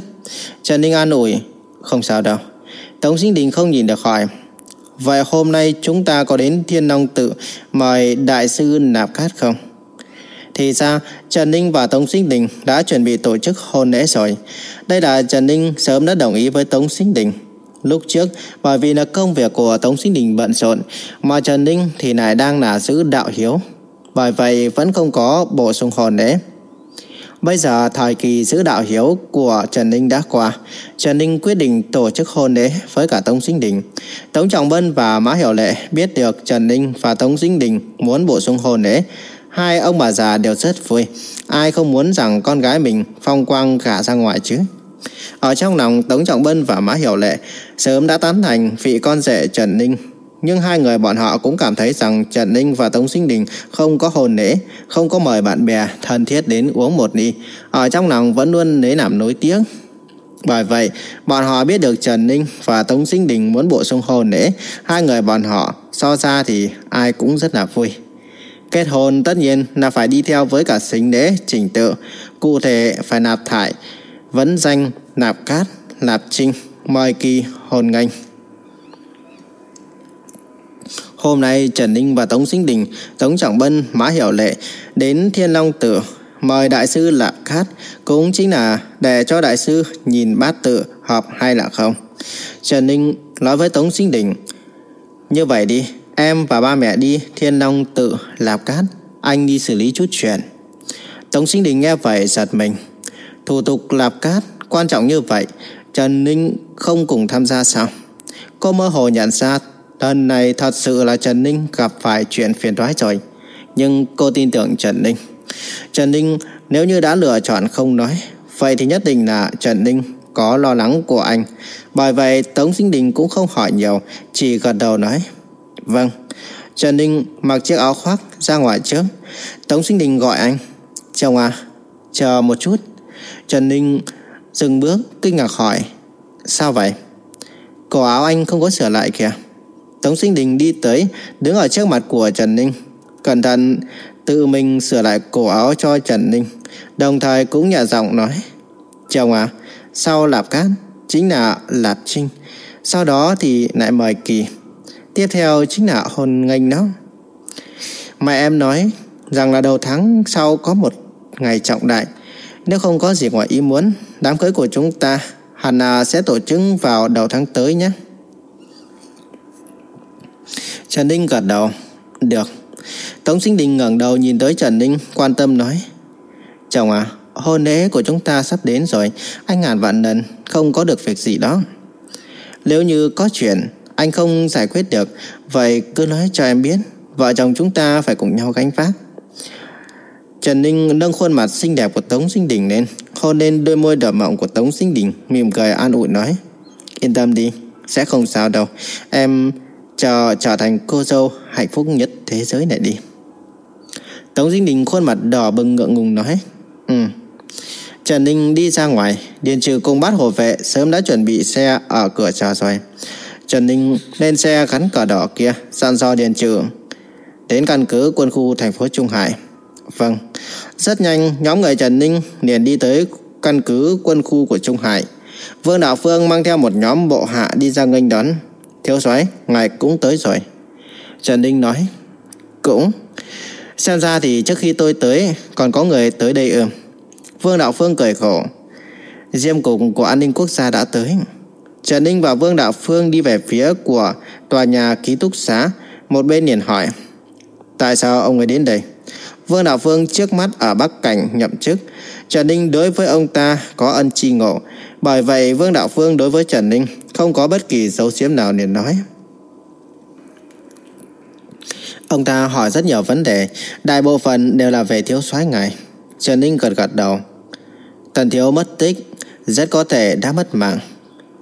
Trần Ninh an ủi. Không sao đâu. Tống Sinh Đình không nhìn được hỏi. Vậy hôm nay chúng ta có đến Thiên Long Tự mời Đại sư Nạp Cát không? Thì ra Trần Ninh và Tống Sinh Đình đã chuẩn bị tổ chức hôn lễ rồi. Đây là Trần Ninh sớm đã đồng ý với Tống Sinh Đình. Lúc trước, bởi vì là công việc của Tống Sinh Đình bận rộn, mà Trần Ninh thì lại đang là giữ đạo hiếu. Bởi vậy vẫn không có bổ sung hôn lễ. Bây giờ thời kỳ giữ đạo hiếu của Trần Ninh đã qua, Trần Ninh quyết định tổ chức hôn lễ với cả Tống Sinh Đình. Tống Trọng Bân và Mã Hiểu Lệ biết được Trần Ninh và Tống Sinh Đình muốn bổ sung hôn lễ. Hai ông bà già đều rất vui. Ai không muốn rằng con gái mình phong quang gả ra ngoài chứ? Ở trong lòng Tống Trọng Bân và Mã Hiểu Lệ sớm đã tán thành vị con rể Trần Ninh. Nhưng hai người bọn họ cũng cảm thấy rằng Trần Ninh và Tống Sinh Đình không có hồn nể, không có mời bạn bè thân thiết đến uống một ly. Ở trong lòng vẫn luôn lấy nảm nối tiếc. Bởi vậy, bọn họ biết được Trần Ninh và Tống Sinh Đình muốn bổ sung hồn nể, hai người bọn họ so ra thì ai cũng rất là vui. Kết hôn tất nhiên là phải đi theo với cả sinh đế trình tự, cụ thể phải nạp thải, vấn danh, nạp cát, nạp trinh, mời kỳ, hồn ngành. Hôm nay Trần Ninh và Tống Sinh Đình, Tống Trọng Bân, Mã Hiểu Lệ đến Thiên Long Tử mời đại sư Lạp Cát cũng chính là để cho đại sư nhìn bát tự hợp hay là không. Trần Ninh nói với Tống Sinh Đình Như vậy đi, em và ba mẹ đi Thiên Long Tự Lạp Cát, anh đi xử lý chút chuyện. Tống Sinh Đình nghe vậy giật mình. Thủ tục Lạp Cát quan trọng như vậy, Trần Ninh không cùng tham gia sao? Cô mơ hồ nhận ra lần này thật sự là Trần Ninh gặp phải chuyện phiền toái rồi. Nhưng cô tin tưởng Trần Ninh. Trần Ninh nếu như đã lựa chọn không nói, vậy thì nhất định là Trần Ninh có lo lắng của anh. Bởi vậy Tống Sinh Đình cũng không hỏi nhiều, chỉ gật đầu nói. Vâng. Trần Ninh mặc chiếc áo khoác ra ngoài trước. Tống Sinh Đình gọi anh. Chồng à, chờ một chút. Trần Ninh dừng bước kinh ngạc hỏi. Sao vậy? Cổ áo anh không có sửa lại kìa. Tống Sinh Đình đi tới, đứng ở trước mặt của Trần Ninh. Cẩn thận tự mình sửa lại cổ áo cho Trần Ninh, đồng thời cũng nhẹ giọng nói, Chồng à, sau Lạp Cát chính là Lạp Trinh, sau đó thì lại mời Kỳ, tiếp theo chính là hôn nghênh đó. Mẹ em nói rằng là đầu tháng sau có một ngày trọng đại, nếu không có gì ngoài ý muốn, đám cưới của chúng ta hẳn là sẽ tổ chức vào đầu tháng tới nhé. Trần Ninh gật đầu, được. Tống Sinh Đình ngẩng đầu nhìn tới Trần Ninh quan tâm nói. Chồng à Hôn lễ của chúng ta sắp đến rồi. Anh ngàn vạn lần không có được việc gì đó. Nếu như có chuyện Anh không giải quyết được Vậy cứ nói cho em biết. Vợ chồng chúng ta phải cùng nhau gánh vác. Trần Ninh nâng khuôn mặt xinh đẹp của Tống Sinh Đình lên Hôn lên đôi môi đỏ mọng của Tống Sinh Đình Mỉm cười an ủi nói. Yên tâm đi Sẽ không sao đâu. Em chờ trở thành cô dâu hạnh phúc nhất thế giới này đi. Tống Dinh Đình khuôn mặt đỏ bừng ngượng ngùng nói Ừ. Trần Ninh đi ra ngoài, Điền trừ cùng bắt hộ vệ Sớm đã chuẩn bị xe ở cửa chờ rồi. Trần Ninh lên xe gắn cờ đỏ kia, Dặn do Điền trừ, Đến căn cứ quân khu thành phố Trung Hải. Vâng. Rất nhanh, nhóm người Trần Ninh liền đi tới căn cứ quân khu của Trung Hải. Vương Đạo Phương mang theo một nhóm bộ hạ đi ra nghênh đón. Thiếu soái, ngài cũng tới rồi. Trần Ninh nói, Cũng. Xem ra thì trước khi tôi tới, Còn có người tới đây ư? Vương Đạo Phương cười khổ, Diêm cục của an ninh quốc gia đã tới. Trần Ninh và Vương Đạo Phương đi về phía của tòa nhà ký túc xá, Một bên liền hỏi, Tại sao ông ấy đến đây? Vương Đạo Phương trước mắt ở Bắc Cảnh nhậm chức. Trần Ninh đối với ông ta có ân tri ngộ bởi vậy Vương Đạo Phương đối với Trần Ninh Không có bất kỳ dấu xiếm nào liền nói Ông ta hỏi rất nhiều vấn đề, đại bộ phận đều là về thiếu soái ngài. Trần Ninh gật gật đầu. Tần thiếu mất tích, rất có thể đã mất mạng.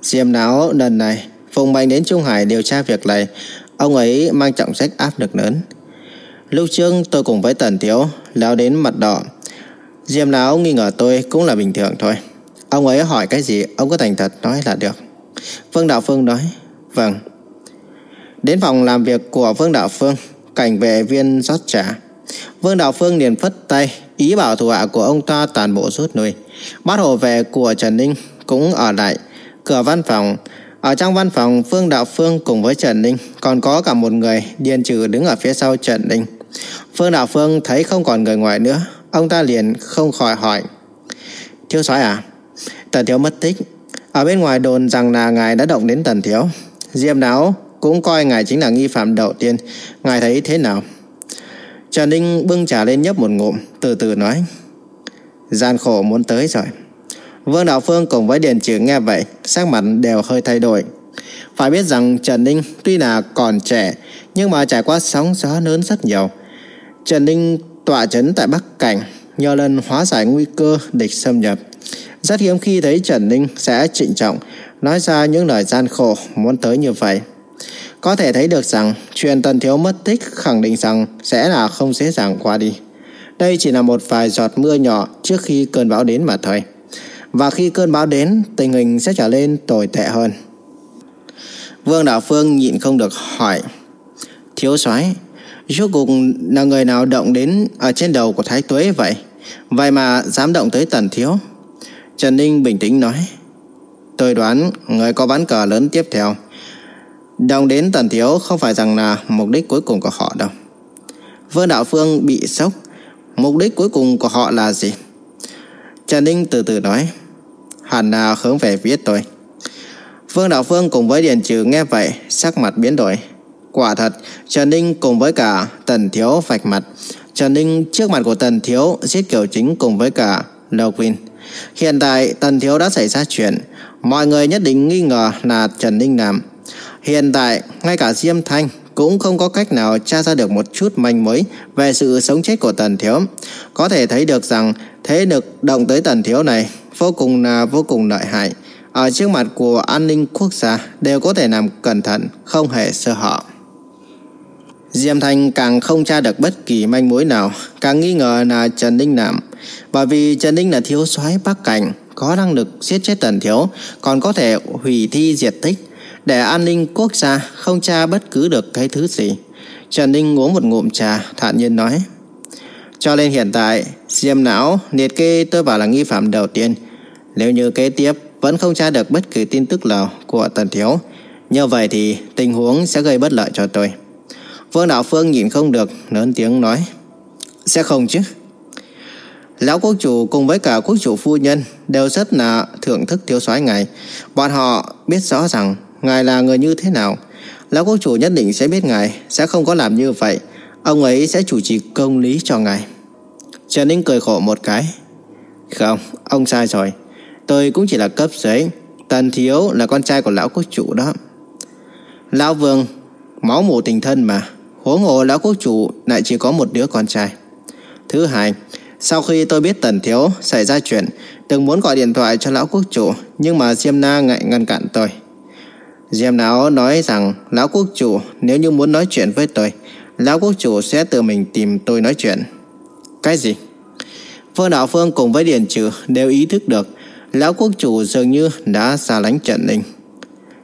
Diêm não lần này, Phùng Bành đến Trung Hải điều tra việc này, ông ấy mang trọng trách áp lực lớn. Lúc trước tôi cùng với Tần Thiếu lao đến mặt đỏ. Diêm não nghi ngờ tôi cũng là bình thường thôi. Ông ấy hỏi cái gì, ông có thành thật nói là được. Vương Đạo Phương nói, vâng. Đến phòng làm việc của Vương Đạo Phương, cảnh vệ viên rót trà. Vương Đạo Phương liền phất tay, ý bảo thủ hạ của ông ta toàn bộ rút lui. Bát hồ vệ của Trần Ninh cũng ở lại cửa văn phòng. Ở trong văn phòng, Vương Đạo Phương cùng với Trần Ninh còn có cả một người điên trừ đứng ở phía sau Trần Ninh. Vương Đạo Phương thấy không còn người ngoài nữa, ông ta liền không khỏi hỏi. Thiếu soái à? Tần Thiếu mất tích. Ở bên ngoài đồn rằng là ngài đã động đến Tần Thiếu. Diêm Đáo cũng coi ngài chính là nghi phạm đầu tiên. Ngài thấy thế nào? Trần Ninh bưng trà lên nhấp một ngụm, từ từ nói. Gian khổ muốn tới rồi. Vương Đạo Phương cùng với Điền Trừ nghe vậy, sắc mặt đều hơi thay đổi. Phải biết rằng Trần Ninh tuy là còn trẻ, nhưng mà trải qua sóng gió lớn rất nhiều. Trần Ninh tọa chấn tại Bắc Cảnh, nhiều lần hóa giải nguy cơ địch xâm nhập. Rất hiếm khi thấy Trần Ninh sẽ trịnh trọng nói ra những lời gian khổ muốn tới như vậy. Có thể thấy được rằng chuyện Tần Thiếu mất tích khẳng định rằng sẽ là không dễ dàng qua đi. Đây chỉ là một vài giọt mưa nhỏ trước khi cơn bão đến mà thôi. Và khi cơn bão đến, tình hình sẽ trở lên tồi tệ hơn. Vương Đạo Phương nhịn không được hỏi. Thiếu soái rốt cuộc là người nào động đến ở trên đầu của Thái Tuế vậy? Vậy mà dám động tới tần thiếu. Trần Ninh bình tĩnh nói. Tôi đoán người có ván cờ lớn tiếp theo. Đồng đến tần thiếu không phải rằng là mục đích cuối cùng của họ đâu. Vương Đạo Phương bị sốc. Mục đích cuối cùng của họ là gì? Trần Ninh từ từ nói. Hẳn là hướng về phía tôi. Vương Đạo Phương cùng với Điền Trừ nghe vậy, sắc mặt biến đổi. Quả thật, Trần Ninh cùng với cả Tần Thiếu vạch mặt. Trần Ninh trước mặt của Tần Thiếu giết kiểu Chính cùng với cả Lô Quyên. Hiện tại Tần Thiếu đã xảy ra chuyện, mọi người nhất định nghi ngờ là Trần Ninh làm. Hiện tại, ngay cả Diêm Thanh cũng không có cách nào tra ra được một chút manh mối về sự sống chết của Tần Thiếu. Có thể thấy được rằng thế lực động tới Tần Thiếu này vô cùng là vô cùng lợi hại. Ở trước mặt của an ninh quốc gia đều có thể làm cẩn thận, không hề sơ hở. Diêm Thanh càng không tra được bất kỳ manh mối nào, càng nghi ngờ là Trần Ninh làm. Bởi vì Trần Ninh là thiếu soái Bắc Cảnh, có năng lực giết chết Tần Thiếu, còn có thể hủy thi diệt tích, để an ninh quốc gia không tra bất cứ được cái thứ gì. Trần Ninh uống một ngụm trà, thản nhiên nói. Cho nên hiện tại, Diêm Não liệt kê tôi bảo là nghi phạm đầu tiên. Nếu như kế tiếp vẫn không tra được bất kỳ tin tức nào của Tần Thiếu, như vậy thì tình huống sẽ gây bất lợi cho tôi. Vương Đạo Phương nhìn không được, lớn tiếng nói. Sẽ không chứ. Lão quốc chủ cùng với cả quốc chủ phu nhân đều rất là thưởng thức thiếu soái ngài. Bọn họ biết rõ rằng ngài là người như thế nào. Lão quốc chủ nhất định sẽ biết ngài sẽ không có làm như vậy. Ông ấy sẽ chủ trì công lý cho ngài. Trần Ninh cười khổ một cái. Không, ông sai rồi. Tôi cũng chỉ là cấp dưới. Tần Thiếu là con trai của lão quốc chủ đó. Lão Vương, máu mủ tình thân mà. Huống hồ lão quốc chủ lại chỉ có một đứa con trai. Thứ hai, sau khi tôi biết Tần Thiếu xảy ra chuyện, từng muốn gọi điện thoại cho lão quốc chủ, nhưng mà Diêm Na ngại ngăn cản tôi. Diêm náo nói rằng lão quốc chủ nếu như muốn nói chuyện với tôi, lão quốc chủ sẽ tự mình tìm tôi nói chuyện. Cái gì? Phương Đạo Phương cùng với Điền Trừ đều ý thức được lão quốc chủ dường như đã xa lánh Trần Ninh.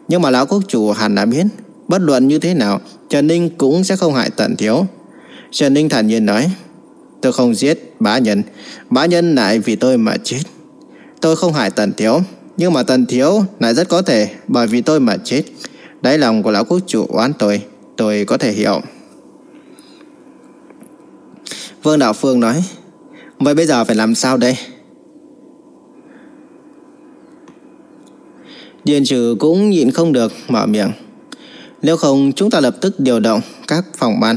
Nhưng mà lão quốc chủ hẳn đã biết, bất luận như thế nào, Trần Ninh cũng sẽ không hại Tần Thiếu. Trần Ninh thản nhiên nói, tôi không giết bá nhân, bá nhân lại vì tôi mà chết. Tôi không hại Tần Thiếu, nhưng mà Tần Thiếu lại rất có thể bởi vì tôi mà chết. Đáy lòng của lão quốc chủ oán tôi, tôi có thể hiểu. Vương Đạo Phương nói, vậy bây giờ phải làm sao đây? Điền trừ cũng nhịn không được mở miệng. Nếu không chúng ta lập tức điều động các phòng ban,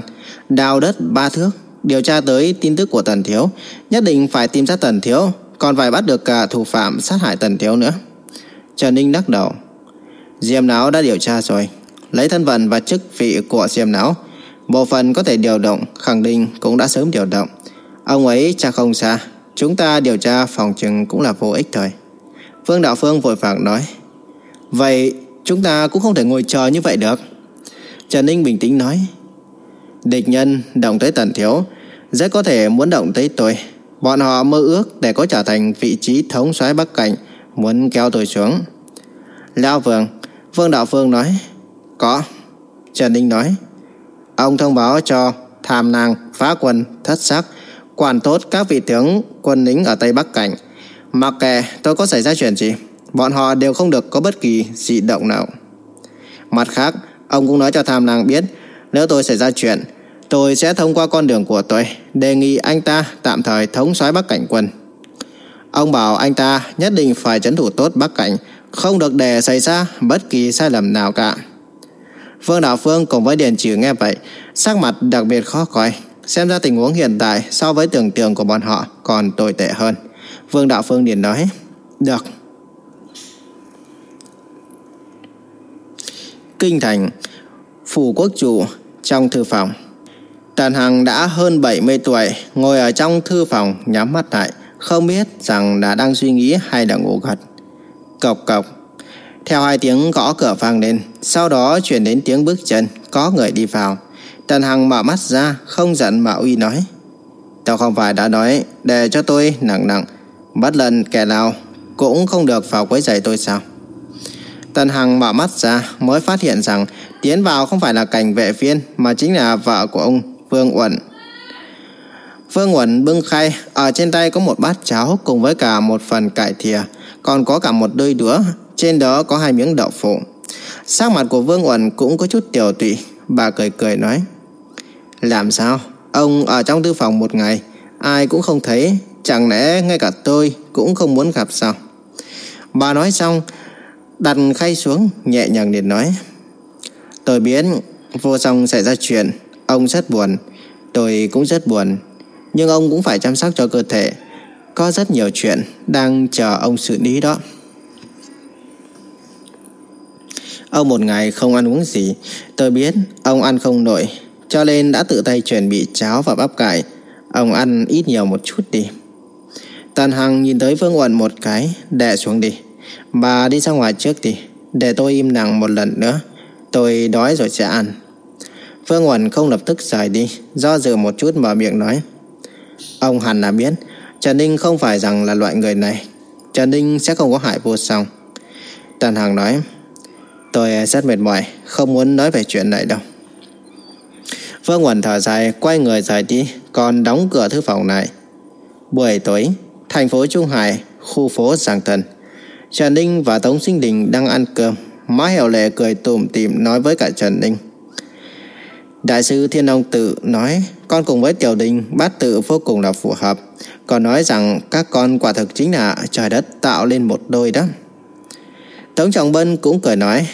đào đất ba thước, điều tra tới tin tức của Tần Thiếu. Nhất định phải tìm ra Tần Thiếu, còn phải bắt được cả thủ phạm sát hại Tần Thiếu nữa. Trần Ninh đắc đầu. Diêm Não đã điều tra rồi, lấy thân phận và chức vị của Diêm Não. Bộ phận có thể điều động, khẳng định cũng đã sớm điều động. Ông ấy chắc không xa, chúng ta điều tra phòng trừng cũng là vô ích thôi. Vương Đạo Phương vội vàng nói. Vậy chúng ta cũng không thể ngồi chờ như vậy được. Trần Ninh bình tĩnh nói. Địch nhân động tới tần thiếu, rất có thể muốn động tới tôi. Bọn họ mơ ước để có trở thành vị trí thống soái Bắc Cảnh, muốn kéo tôi xuống. Lão Vương, Vương Đạo Phương nói. Có. Trần Ninh nói. Ông thông báo cho tham nàng, phá quân, thất sắc, quản tốt các vị tướng quân lính ở Tây Bắc Cảnh. Mặc kệ tôi có xảy ra chuyện gì, bọn họ đều không được có bất kỳ dị động nào. Mặt khác, ông cũng nói cho tham nàng biết, nếu tôi xảy ra chuyện, tôi sẽ thông qua con đường của tôi, đề nghị anh ta tạm thời thống soái Bắc Cảnh quân. Ông bảo anh ta nhất định phải chấn thủ tốt Bắc Cảnh, không được để xảy ra bất kỳ sai lầm nào cả. Vương Đạo Phương cùng với Điền Trừ nghe vậy, sắc mặt đặc biệt khó coi. Xem ra tình huống hiện tại so với tưởng tượng của bọn họ còn tồi tệ hơn. Vương Đạo Phương liền nói, được. Kinh Thành, Phủ Quốc Chủ, trong thư phòng. Tần Hằng đã hơn 70 tuổi, ngồi ở trong thư phòng nhắm mắt lại, không biết rằng đã đang suy nghĩ hay đã ngủ gật. Cộc cộc. Theo hai tiếng gõ cửa vang lên, sau đó chuyển đến tiếng bước chân, có người đi vào. Tần Hằng mở mắt ra, không giận mà uy nói. Tao không phải đã nói để cho tôi nặng nặng, bất lần kẻ nào cũng không được vào quấy rầy tôi sao? Tần Hằng mở mắt ra mới phát hiện rằng tiến vào không phải là cảnh vệ viên mà chính là vợ của ông Vương Uẩn. Vương Uẩn bưng khay, ở trên tay có một bát cháo cùng với cả một phần cải thìa, còn có cả một đôi đũa, trên đó có hai miếng đậu phụ. Sắc mặt của Vương Uẩn cũng có chút tiểu tụy, bà cười cười nói: "Làm sao? Ông ở trong tư phòng một ngày, ai cũng không thấy, chẳng lẽ ngay cả tôi cũng không muốn gặp sao?" Bà nói xong, đặt khay xuống, nhẹ nhàng liền nói: "Tôi biết vô song xảy ra chuyện, ông rất buồn, tôi cũng rất buồn." Nhưng ông cũng phải chăm sóc cho cơ thể. Có rất nhiều chuyện Đang chờ ông xử lý đó. Ông một ngày không ăn uống gì. Tôi biết ông ăn không nổi Cho nên đã tự tay chuẩn bị cháo và bắp cải. Ông ăn ít nhiều một chút đi. Tàn Hằng nhìn tới Vương Uẩn một cái Đè xuống đi. Bà đi ra ngoài trước đi Để tôi im lặng một lần nữa. Tôi đói rồi sẽ ăn. Vương Uẩn không lập tức rời đi, Do dự một chút mở miệng nói. Ông hẳn là biết, Trần Ninh không phải rằng là loại người này. Trần Ninh sẽ không có hại vô song Tần Hằng nói, Tôi rất mệt mỏi, Không muốn nói về chuyện này đâu. Vương Uẩn thở dài, Quay người rời đi, Còn đóng cửa thư phòng này Buổi tối, Thành phố Trung Hải, Khu phố Giang Thần, Trần Ninh và Tống Sinh Đình đang ăn cơm. Má Hiểu Lệ cười tủm tỉm nói với cả Trần Ninh Đại sư Thiên Ông Tự nói con cùng với Tiểu Đình bát tự vô cùng là phù hợp. Còn nói rằng các con quả thực chính là trời đất tạo lên một đôi đó. Tống Trọng Bân cũng cười nói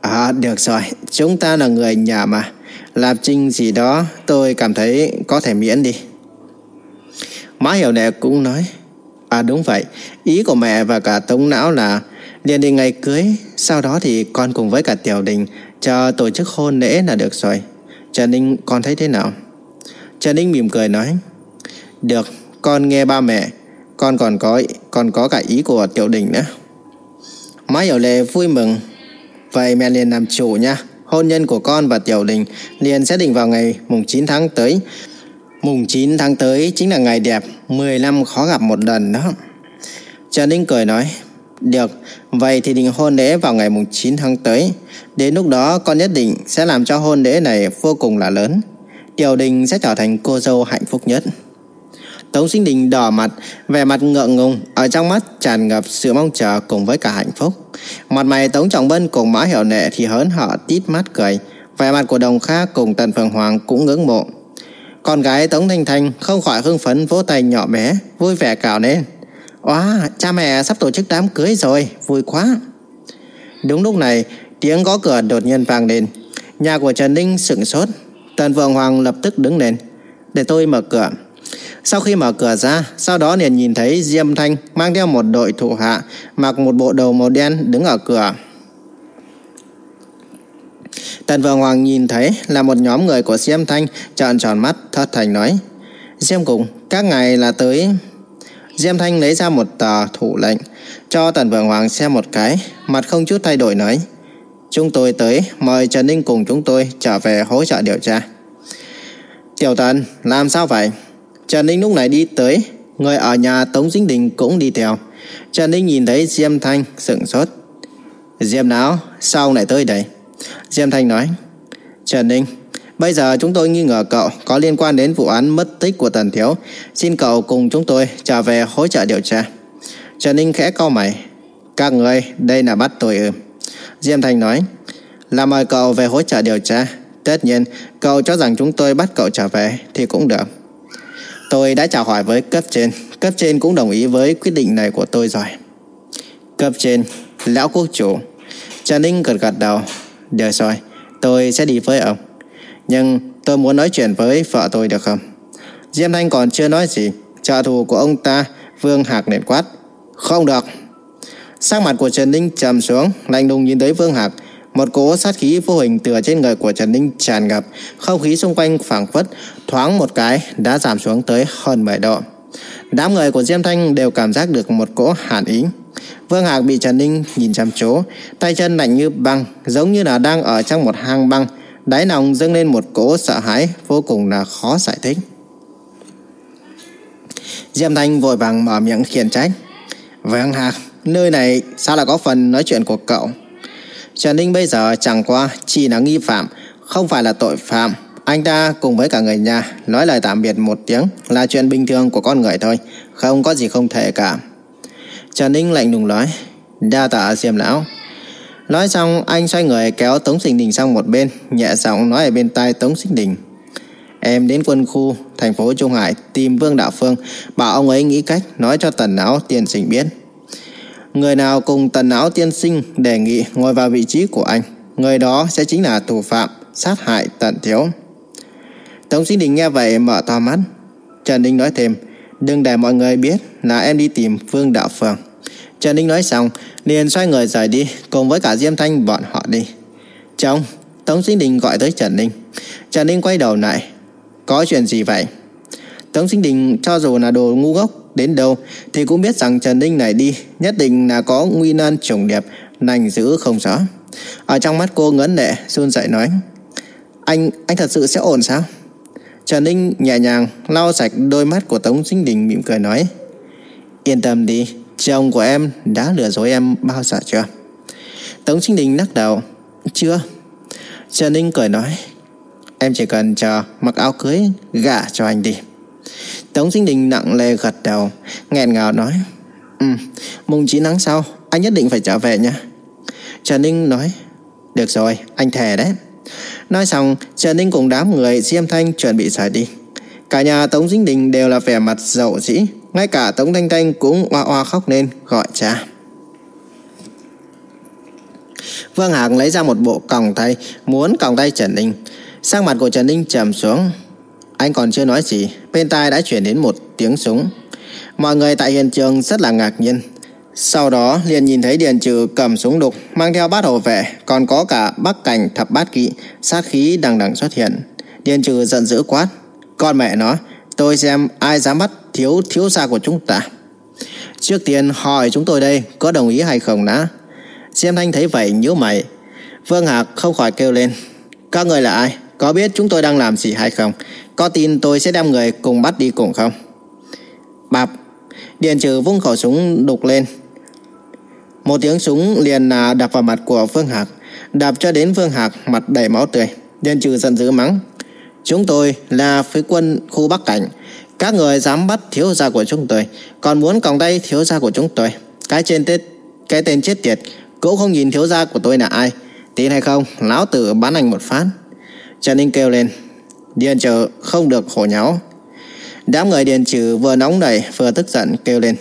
À được rồi, chúng ta là người nhà mà. Làm trinh gì đó tôi cảm thấy có thể miễn đi. Má Hiểu Nệ cũng nói À đúng vậy, ý của mẹ và cả Tống Não là liền đi ngày cưới, sau đó thì con cùng với cả Tiểu Đình cho tổ chức hôn lễ là được rồi. Trần Ninh con thấy thế nào? Trần Ninh mỉm cười nói Được, con nghe ba mẹ Con còn có còn có cả ý của Tiểu Đình nữa. Má Hiểu Lệ vui mừng Vậy mẹ liền làm chủ nha Hôn nhân của con và Tiểu Đình liền sẽ định vào ngày mùng 9 tháng tới. Mùng 9 tháng tới chính là ngày đẹp 10 năm khó gặp một lần đó. Trần Ninh cười nói được, vậy thì định hôn lễ vào ngày mùng 9 tháng tới Đến lúc đó con nhất định sẽ làm cho hôn lễ này vô cùng là lớn Tiểu Đình sẽ trở thành cô dâu hạnh phúc nhất. Tống Sinh Đình đỏ mặt, vẻ mặt ngượng ngùng, ở trong mắt tràn ngập sự mong chờ cùng với cả hạnh phúc. Mặt mày Tống Trọng Bân cùng Mã Hiểu Nệ thì hớn hở tít mắt cười, vẻ mặt của Đồng Kha cùng Tần Phượng Hoàng cũng ngưỡng mộ. Con gái Tống Thanh Thanh không khỏi hưng phấn vỗ tay nhỏ bé, vui vẻ cào lên. Wow, cha mẹ sắp tổ chức đám cưới rồi, vui quá. Đúng lúc này, tiếng gõ cửa đột nhiên vang lên. Nhà của Trần Ninh sững sốt, Tần Vượng Hoàng lập tức đứng lên Để tôi mở cửa Sau khi mở cửa ra Sau đó liền nhìn thấy Diêm Thanh Mang theo một đội thủ hạ Mặc một bộ đồ màu đen đứng ở cửa Tần Vượng Hoàng nhìn thấy Là một nhóm người của Diêm Thanh Trợn tròn mắt thất thành nói Diêm cùng các ngài là tới Diêm Thanh lấy ra một tờ thủ lệnh Cho Tần Vượng Hoàng xem một cái Mặt không chút thay đổi nói Chúng tôi tới mời Trần Ninh cùng chúng tôi trở về hỗ trợ điều tra. Tiểu Tần, làm sao vậy? Trần Ninh lúc này đi tới, người ở nhà Tống Dính Đình cũng đi theo. Trần Ninh nhìn thấy Diêm Thanh sững sốt. Diêm nào? Sao lại tới đây? Diêm Thanh nói. Trần Ninh, bây giờ chúng tôi nghi ngờ cậu có liên quan đến vụ án mất tích của Tần Thiếu. Xin cậu cùng chúng tôi trở về hỗ trợ điều tra. Trần Ninh khẽ cau mày. Các người, đây là bắt tôi ư. Diêm Thành nói Là mời cậu về hỗ trợ điều tra Tất nhiên cậu cho rằng chúng tôi bắt cậu trở về Thì cũng được Tôi đã chào hỏi với cấp trên Cấp trên cũng đồng ý với quyết định này của tôi rồi Cấp trên Lão quốc chủ Trần Ninh gật gật đầu Được rồi tôi sẽ đi với ông nhưng tôi muốn nói chuyện với vợ tôi được không? Diêm Thanh còn chưa nói gì. Trợ thù của ông ta Vương Hạc nền quát. Không được. Sắc mặt của Trần Ninh trầm xuống, lạnh lùng nhìn tới Vương Hạc. Một cỗ sát khí vô hình từ trên người của Trần Ninh tràn ngập, không khí xung quanh phảng phất, thoáng một cái đã giảm xuống tới hơn 10 độ. Đám người của Diêm Thanh đều cảm giác được một cỗ hàn ý. Vương Hạc bị Trần Ninh nhìn chăm chú, tay chân lạnh như băng, giống như là đang ở trong một hang băng, đáy lòng dâng lên một cỗ sợ hãi vô cùng là khó giải thích. Diêm Thanh vội vàng mở miệng khiển trách. Vâng Hạc, nơi này sao lại có phần nói chuyện của cậu? Trần Ninh bây giờ chẳng qua chỉ là nghi phạm, không phải là tội phạm. Anh ta cùng với cả người nhà nói lời tạm biệt một tiếng là chuyện bình thường của con người thôi, không có gì không thể cả. Trần Ninh lạnh lùng nói, đa tạ Diêm Lão. Nói xong anh xoay người kéo Tống Sinh Đình sang một bên, nhẹ giọng nói ở bên tai Tống Sinh Đình. Em đến quân khu thành phố Trung Hải tìm Vương Đạo Phương, bảo ông ấy nghĩ cách nói cho Tần Não tiên sinh biết. Người nào cùng Tần Não tiên sinh đề nghị ngồi vào vị trí của anh, người đó sẽ chính là thủ phạm sát hại Tần Thiếu. Tống Sinh Đình nghe vậy mở to mắt. Trần Đình nói thêm, đừng để mọi người biết là em đi tìm Vương Đạo Phương. Trần Ninh nói xong, liền xoay người rời đi, cùng với cả Diêm Thanh bọn họ đi. Chồng, Tống Sinh Đình gọi tới Trần Ninh. Trần Ninh quay đầu lại, có chuyện gì vậy? Tống Sinh Đình cho dù là đồ ngu ngốc đến đâu thì cũng biết rằng Trần Ninh này đi nhất định là có nguy nan trùng đẹp nành giữ không rõ. Ở trong mắt cô ngấn lệ, run dậy nói: "Anh, anh thật sự sẽ ổn sao?" Trần Ninh nhẹ nhàng lau sạch đôi mắt của Tống Sinh Đình mỉm cười nói: "Yên tâm đi, chồng của em đã lừa dối em bao giờ chưa?" Tống Sinh Đình lắc đầu: "Chưa." Trần Ninh cười nói: Em chỉ cần chờ mặc áo cưới gả cho anh đi Tống Sinh Đình nặng lề gật đầu nghẹn ngào nói Ừ, mùng 9 tháng sau Anh nhất định phải trở về nha Trần Ninh nói Được rồi, anh thề đấy Nói xong, Trần Ninh cùng đám người Diêm Thanh chuẩn bị rời đi Cả nhà Tống Dinh Đình đều là vẻ mặt dậu dĩ ngay cả Tống Thanh Thanh cũng oa oa khóc lên, Gọi cha. Vương Hạc lấy ra một bộ còng tay, Muốn còng tay Trần Ninh. Sang mặt của Trần Ninh trầm xuống. Anh còn chưa nói gì, Bên tai đã chuyển đến một tiếng súng. Mọi người tại hiện trường rất là ngạc nhiên. Sau đó liền nhìn thấy Điền Trừ cầm súng đục Mang theo bát hộ vệ, Còn có cả bắc cảnh thập bát kỵ, Sát khí đằng đằng xuất hiện. Điền Trừ giận dữ quát, Con mẹ nó, Tôi xem ai dám bắt thiếu thiếu gia của chúng ta. Trước tiên, hỏi chúng tôi đây, Có đồng ý hay không đã? Diêm Thanh thấy vậy, nhíu mày. Vương Hạc không khỏi kêu lên. Các người là ai? Có biết chúng tôi đang làm gì hay không? Có tin tôi sẽ đem người cùng bắt đi cùng không? Bạp. Điền trừ vung khẩu súng đục lên. Một tiếng súng liền à, đập vào mặt của vương Hạc, Đập cho đến vương Hạc mặt đầy máu tươi. Điền trừ giận dữ mắng. Chúng tôi là phía quân khu Bắc Cảnh. Các người dám bắt thiếu gia của chúng tôi, Còn muốn còng tay thiếu gia của chúng tôi. Cái trên tết, Cái tên chết tiệt, Cũng không nhìn thiếu gia của tôi là ai. Tin hay không, Lão tử bắn anh một phát. Trần Ninh kêu lên Điền trừ không được khổ nháo. Đám người điền trừ vừa nóng nảy, Vừa tức giận, kêu lên,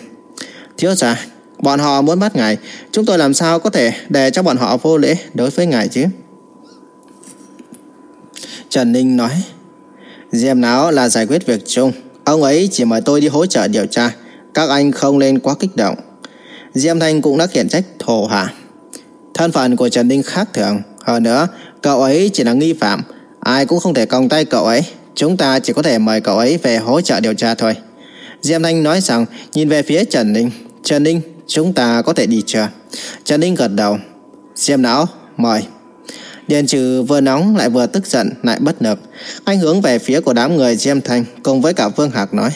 Thiếu gia, Bọn họ muốn bắt ngài. Chúng tôi làm sao có thể để cho bọn họ vô lễ Đối với ngài chứ? Trần Ninh nói Diệm náo là giải quyết việc chung. Ông ấy chỉ mời tôi đi hỗ trợ điều tra. Các anh không nên quá kích động. Diêm Thanh cũng đã khiển trách thổ hạ. Thân phận của Trần Ninh khác thường. Hơn nữa, cậu ấy chỉ là nghi phạm. Ai cũng không thể còng tay cậu ấy. Chúng ta chỉ có thể mời cậu ấy về hỗ trợ điều tra thôi. Diêm Thanh nói rằng Nhìn về phía Trần Ninh. Trần Ninh, chúng ta có thể đi chưa? Trần Ninh gật đầu. Diêm não, mời. Điền trừ vừa nóng lại vừa tức giận Lại bất lực Anh hướng về phía của đám người Diêm Thanh Cùng với cả Vương Hạc nói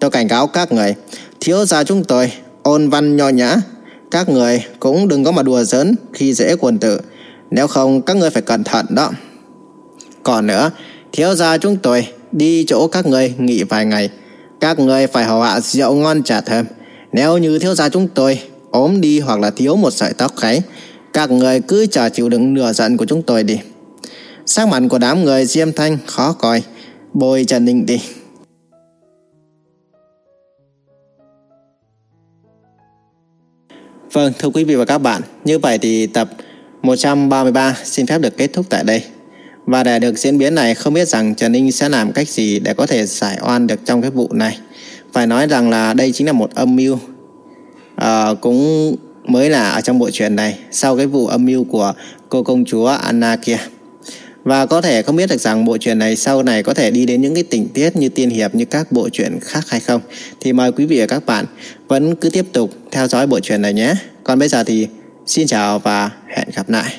Tôi cảnh cáo các người Thiếu gia chúng tôi ôn văn nho nhã Các người cũng đừng có mà đùa giỡn Khi dễ quần tử Nếu không các người phải cẩn thận đó còn nữa, thiếu gia chúng tôi đi chỗ các người nghỉ vài ngày. Các người phải hầu hạ rượu ngon trà thơm. Nếu như thiếu gia chúng tôi ốm đi hoặc là thiếu một sợi tóc kháy, các người cứ chờ chịu đựng nửa giận của chúng tôi đi. Sắc mặt của đám người Diêm Thanh khó coi, bồi Trần Ninh đi. Vâng, thưa quý vị và các bạn, như vậy thì tập 133 xin phép được kết thúc tại đây. Và để được diễn biến này không biết rằng Trần Ninh sẽ làm cách gì để có thể giải oan được trong cái vụ này. Phải nói rằng là đây chính là một âm mưu à, cũng mới là ở trong bộ truyện này, sau cái vụ âm mưu của cô công chúa Anna kia. Và có thể không biết được rằng bộ truyện này sau này có thể đi đến những cái tình tiết như tiên hiệp như các bộ truyện khác hay không. Thì mời quý vị và các bạn vẫn cứ tiếp tục theo dõi bộ truyện này nhé. Còn bây giờ thì xin chào và hẹn gặp lại.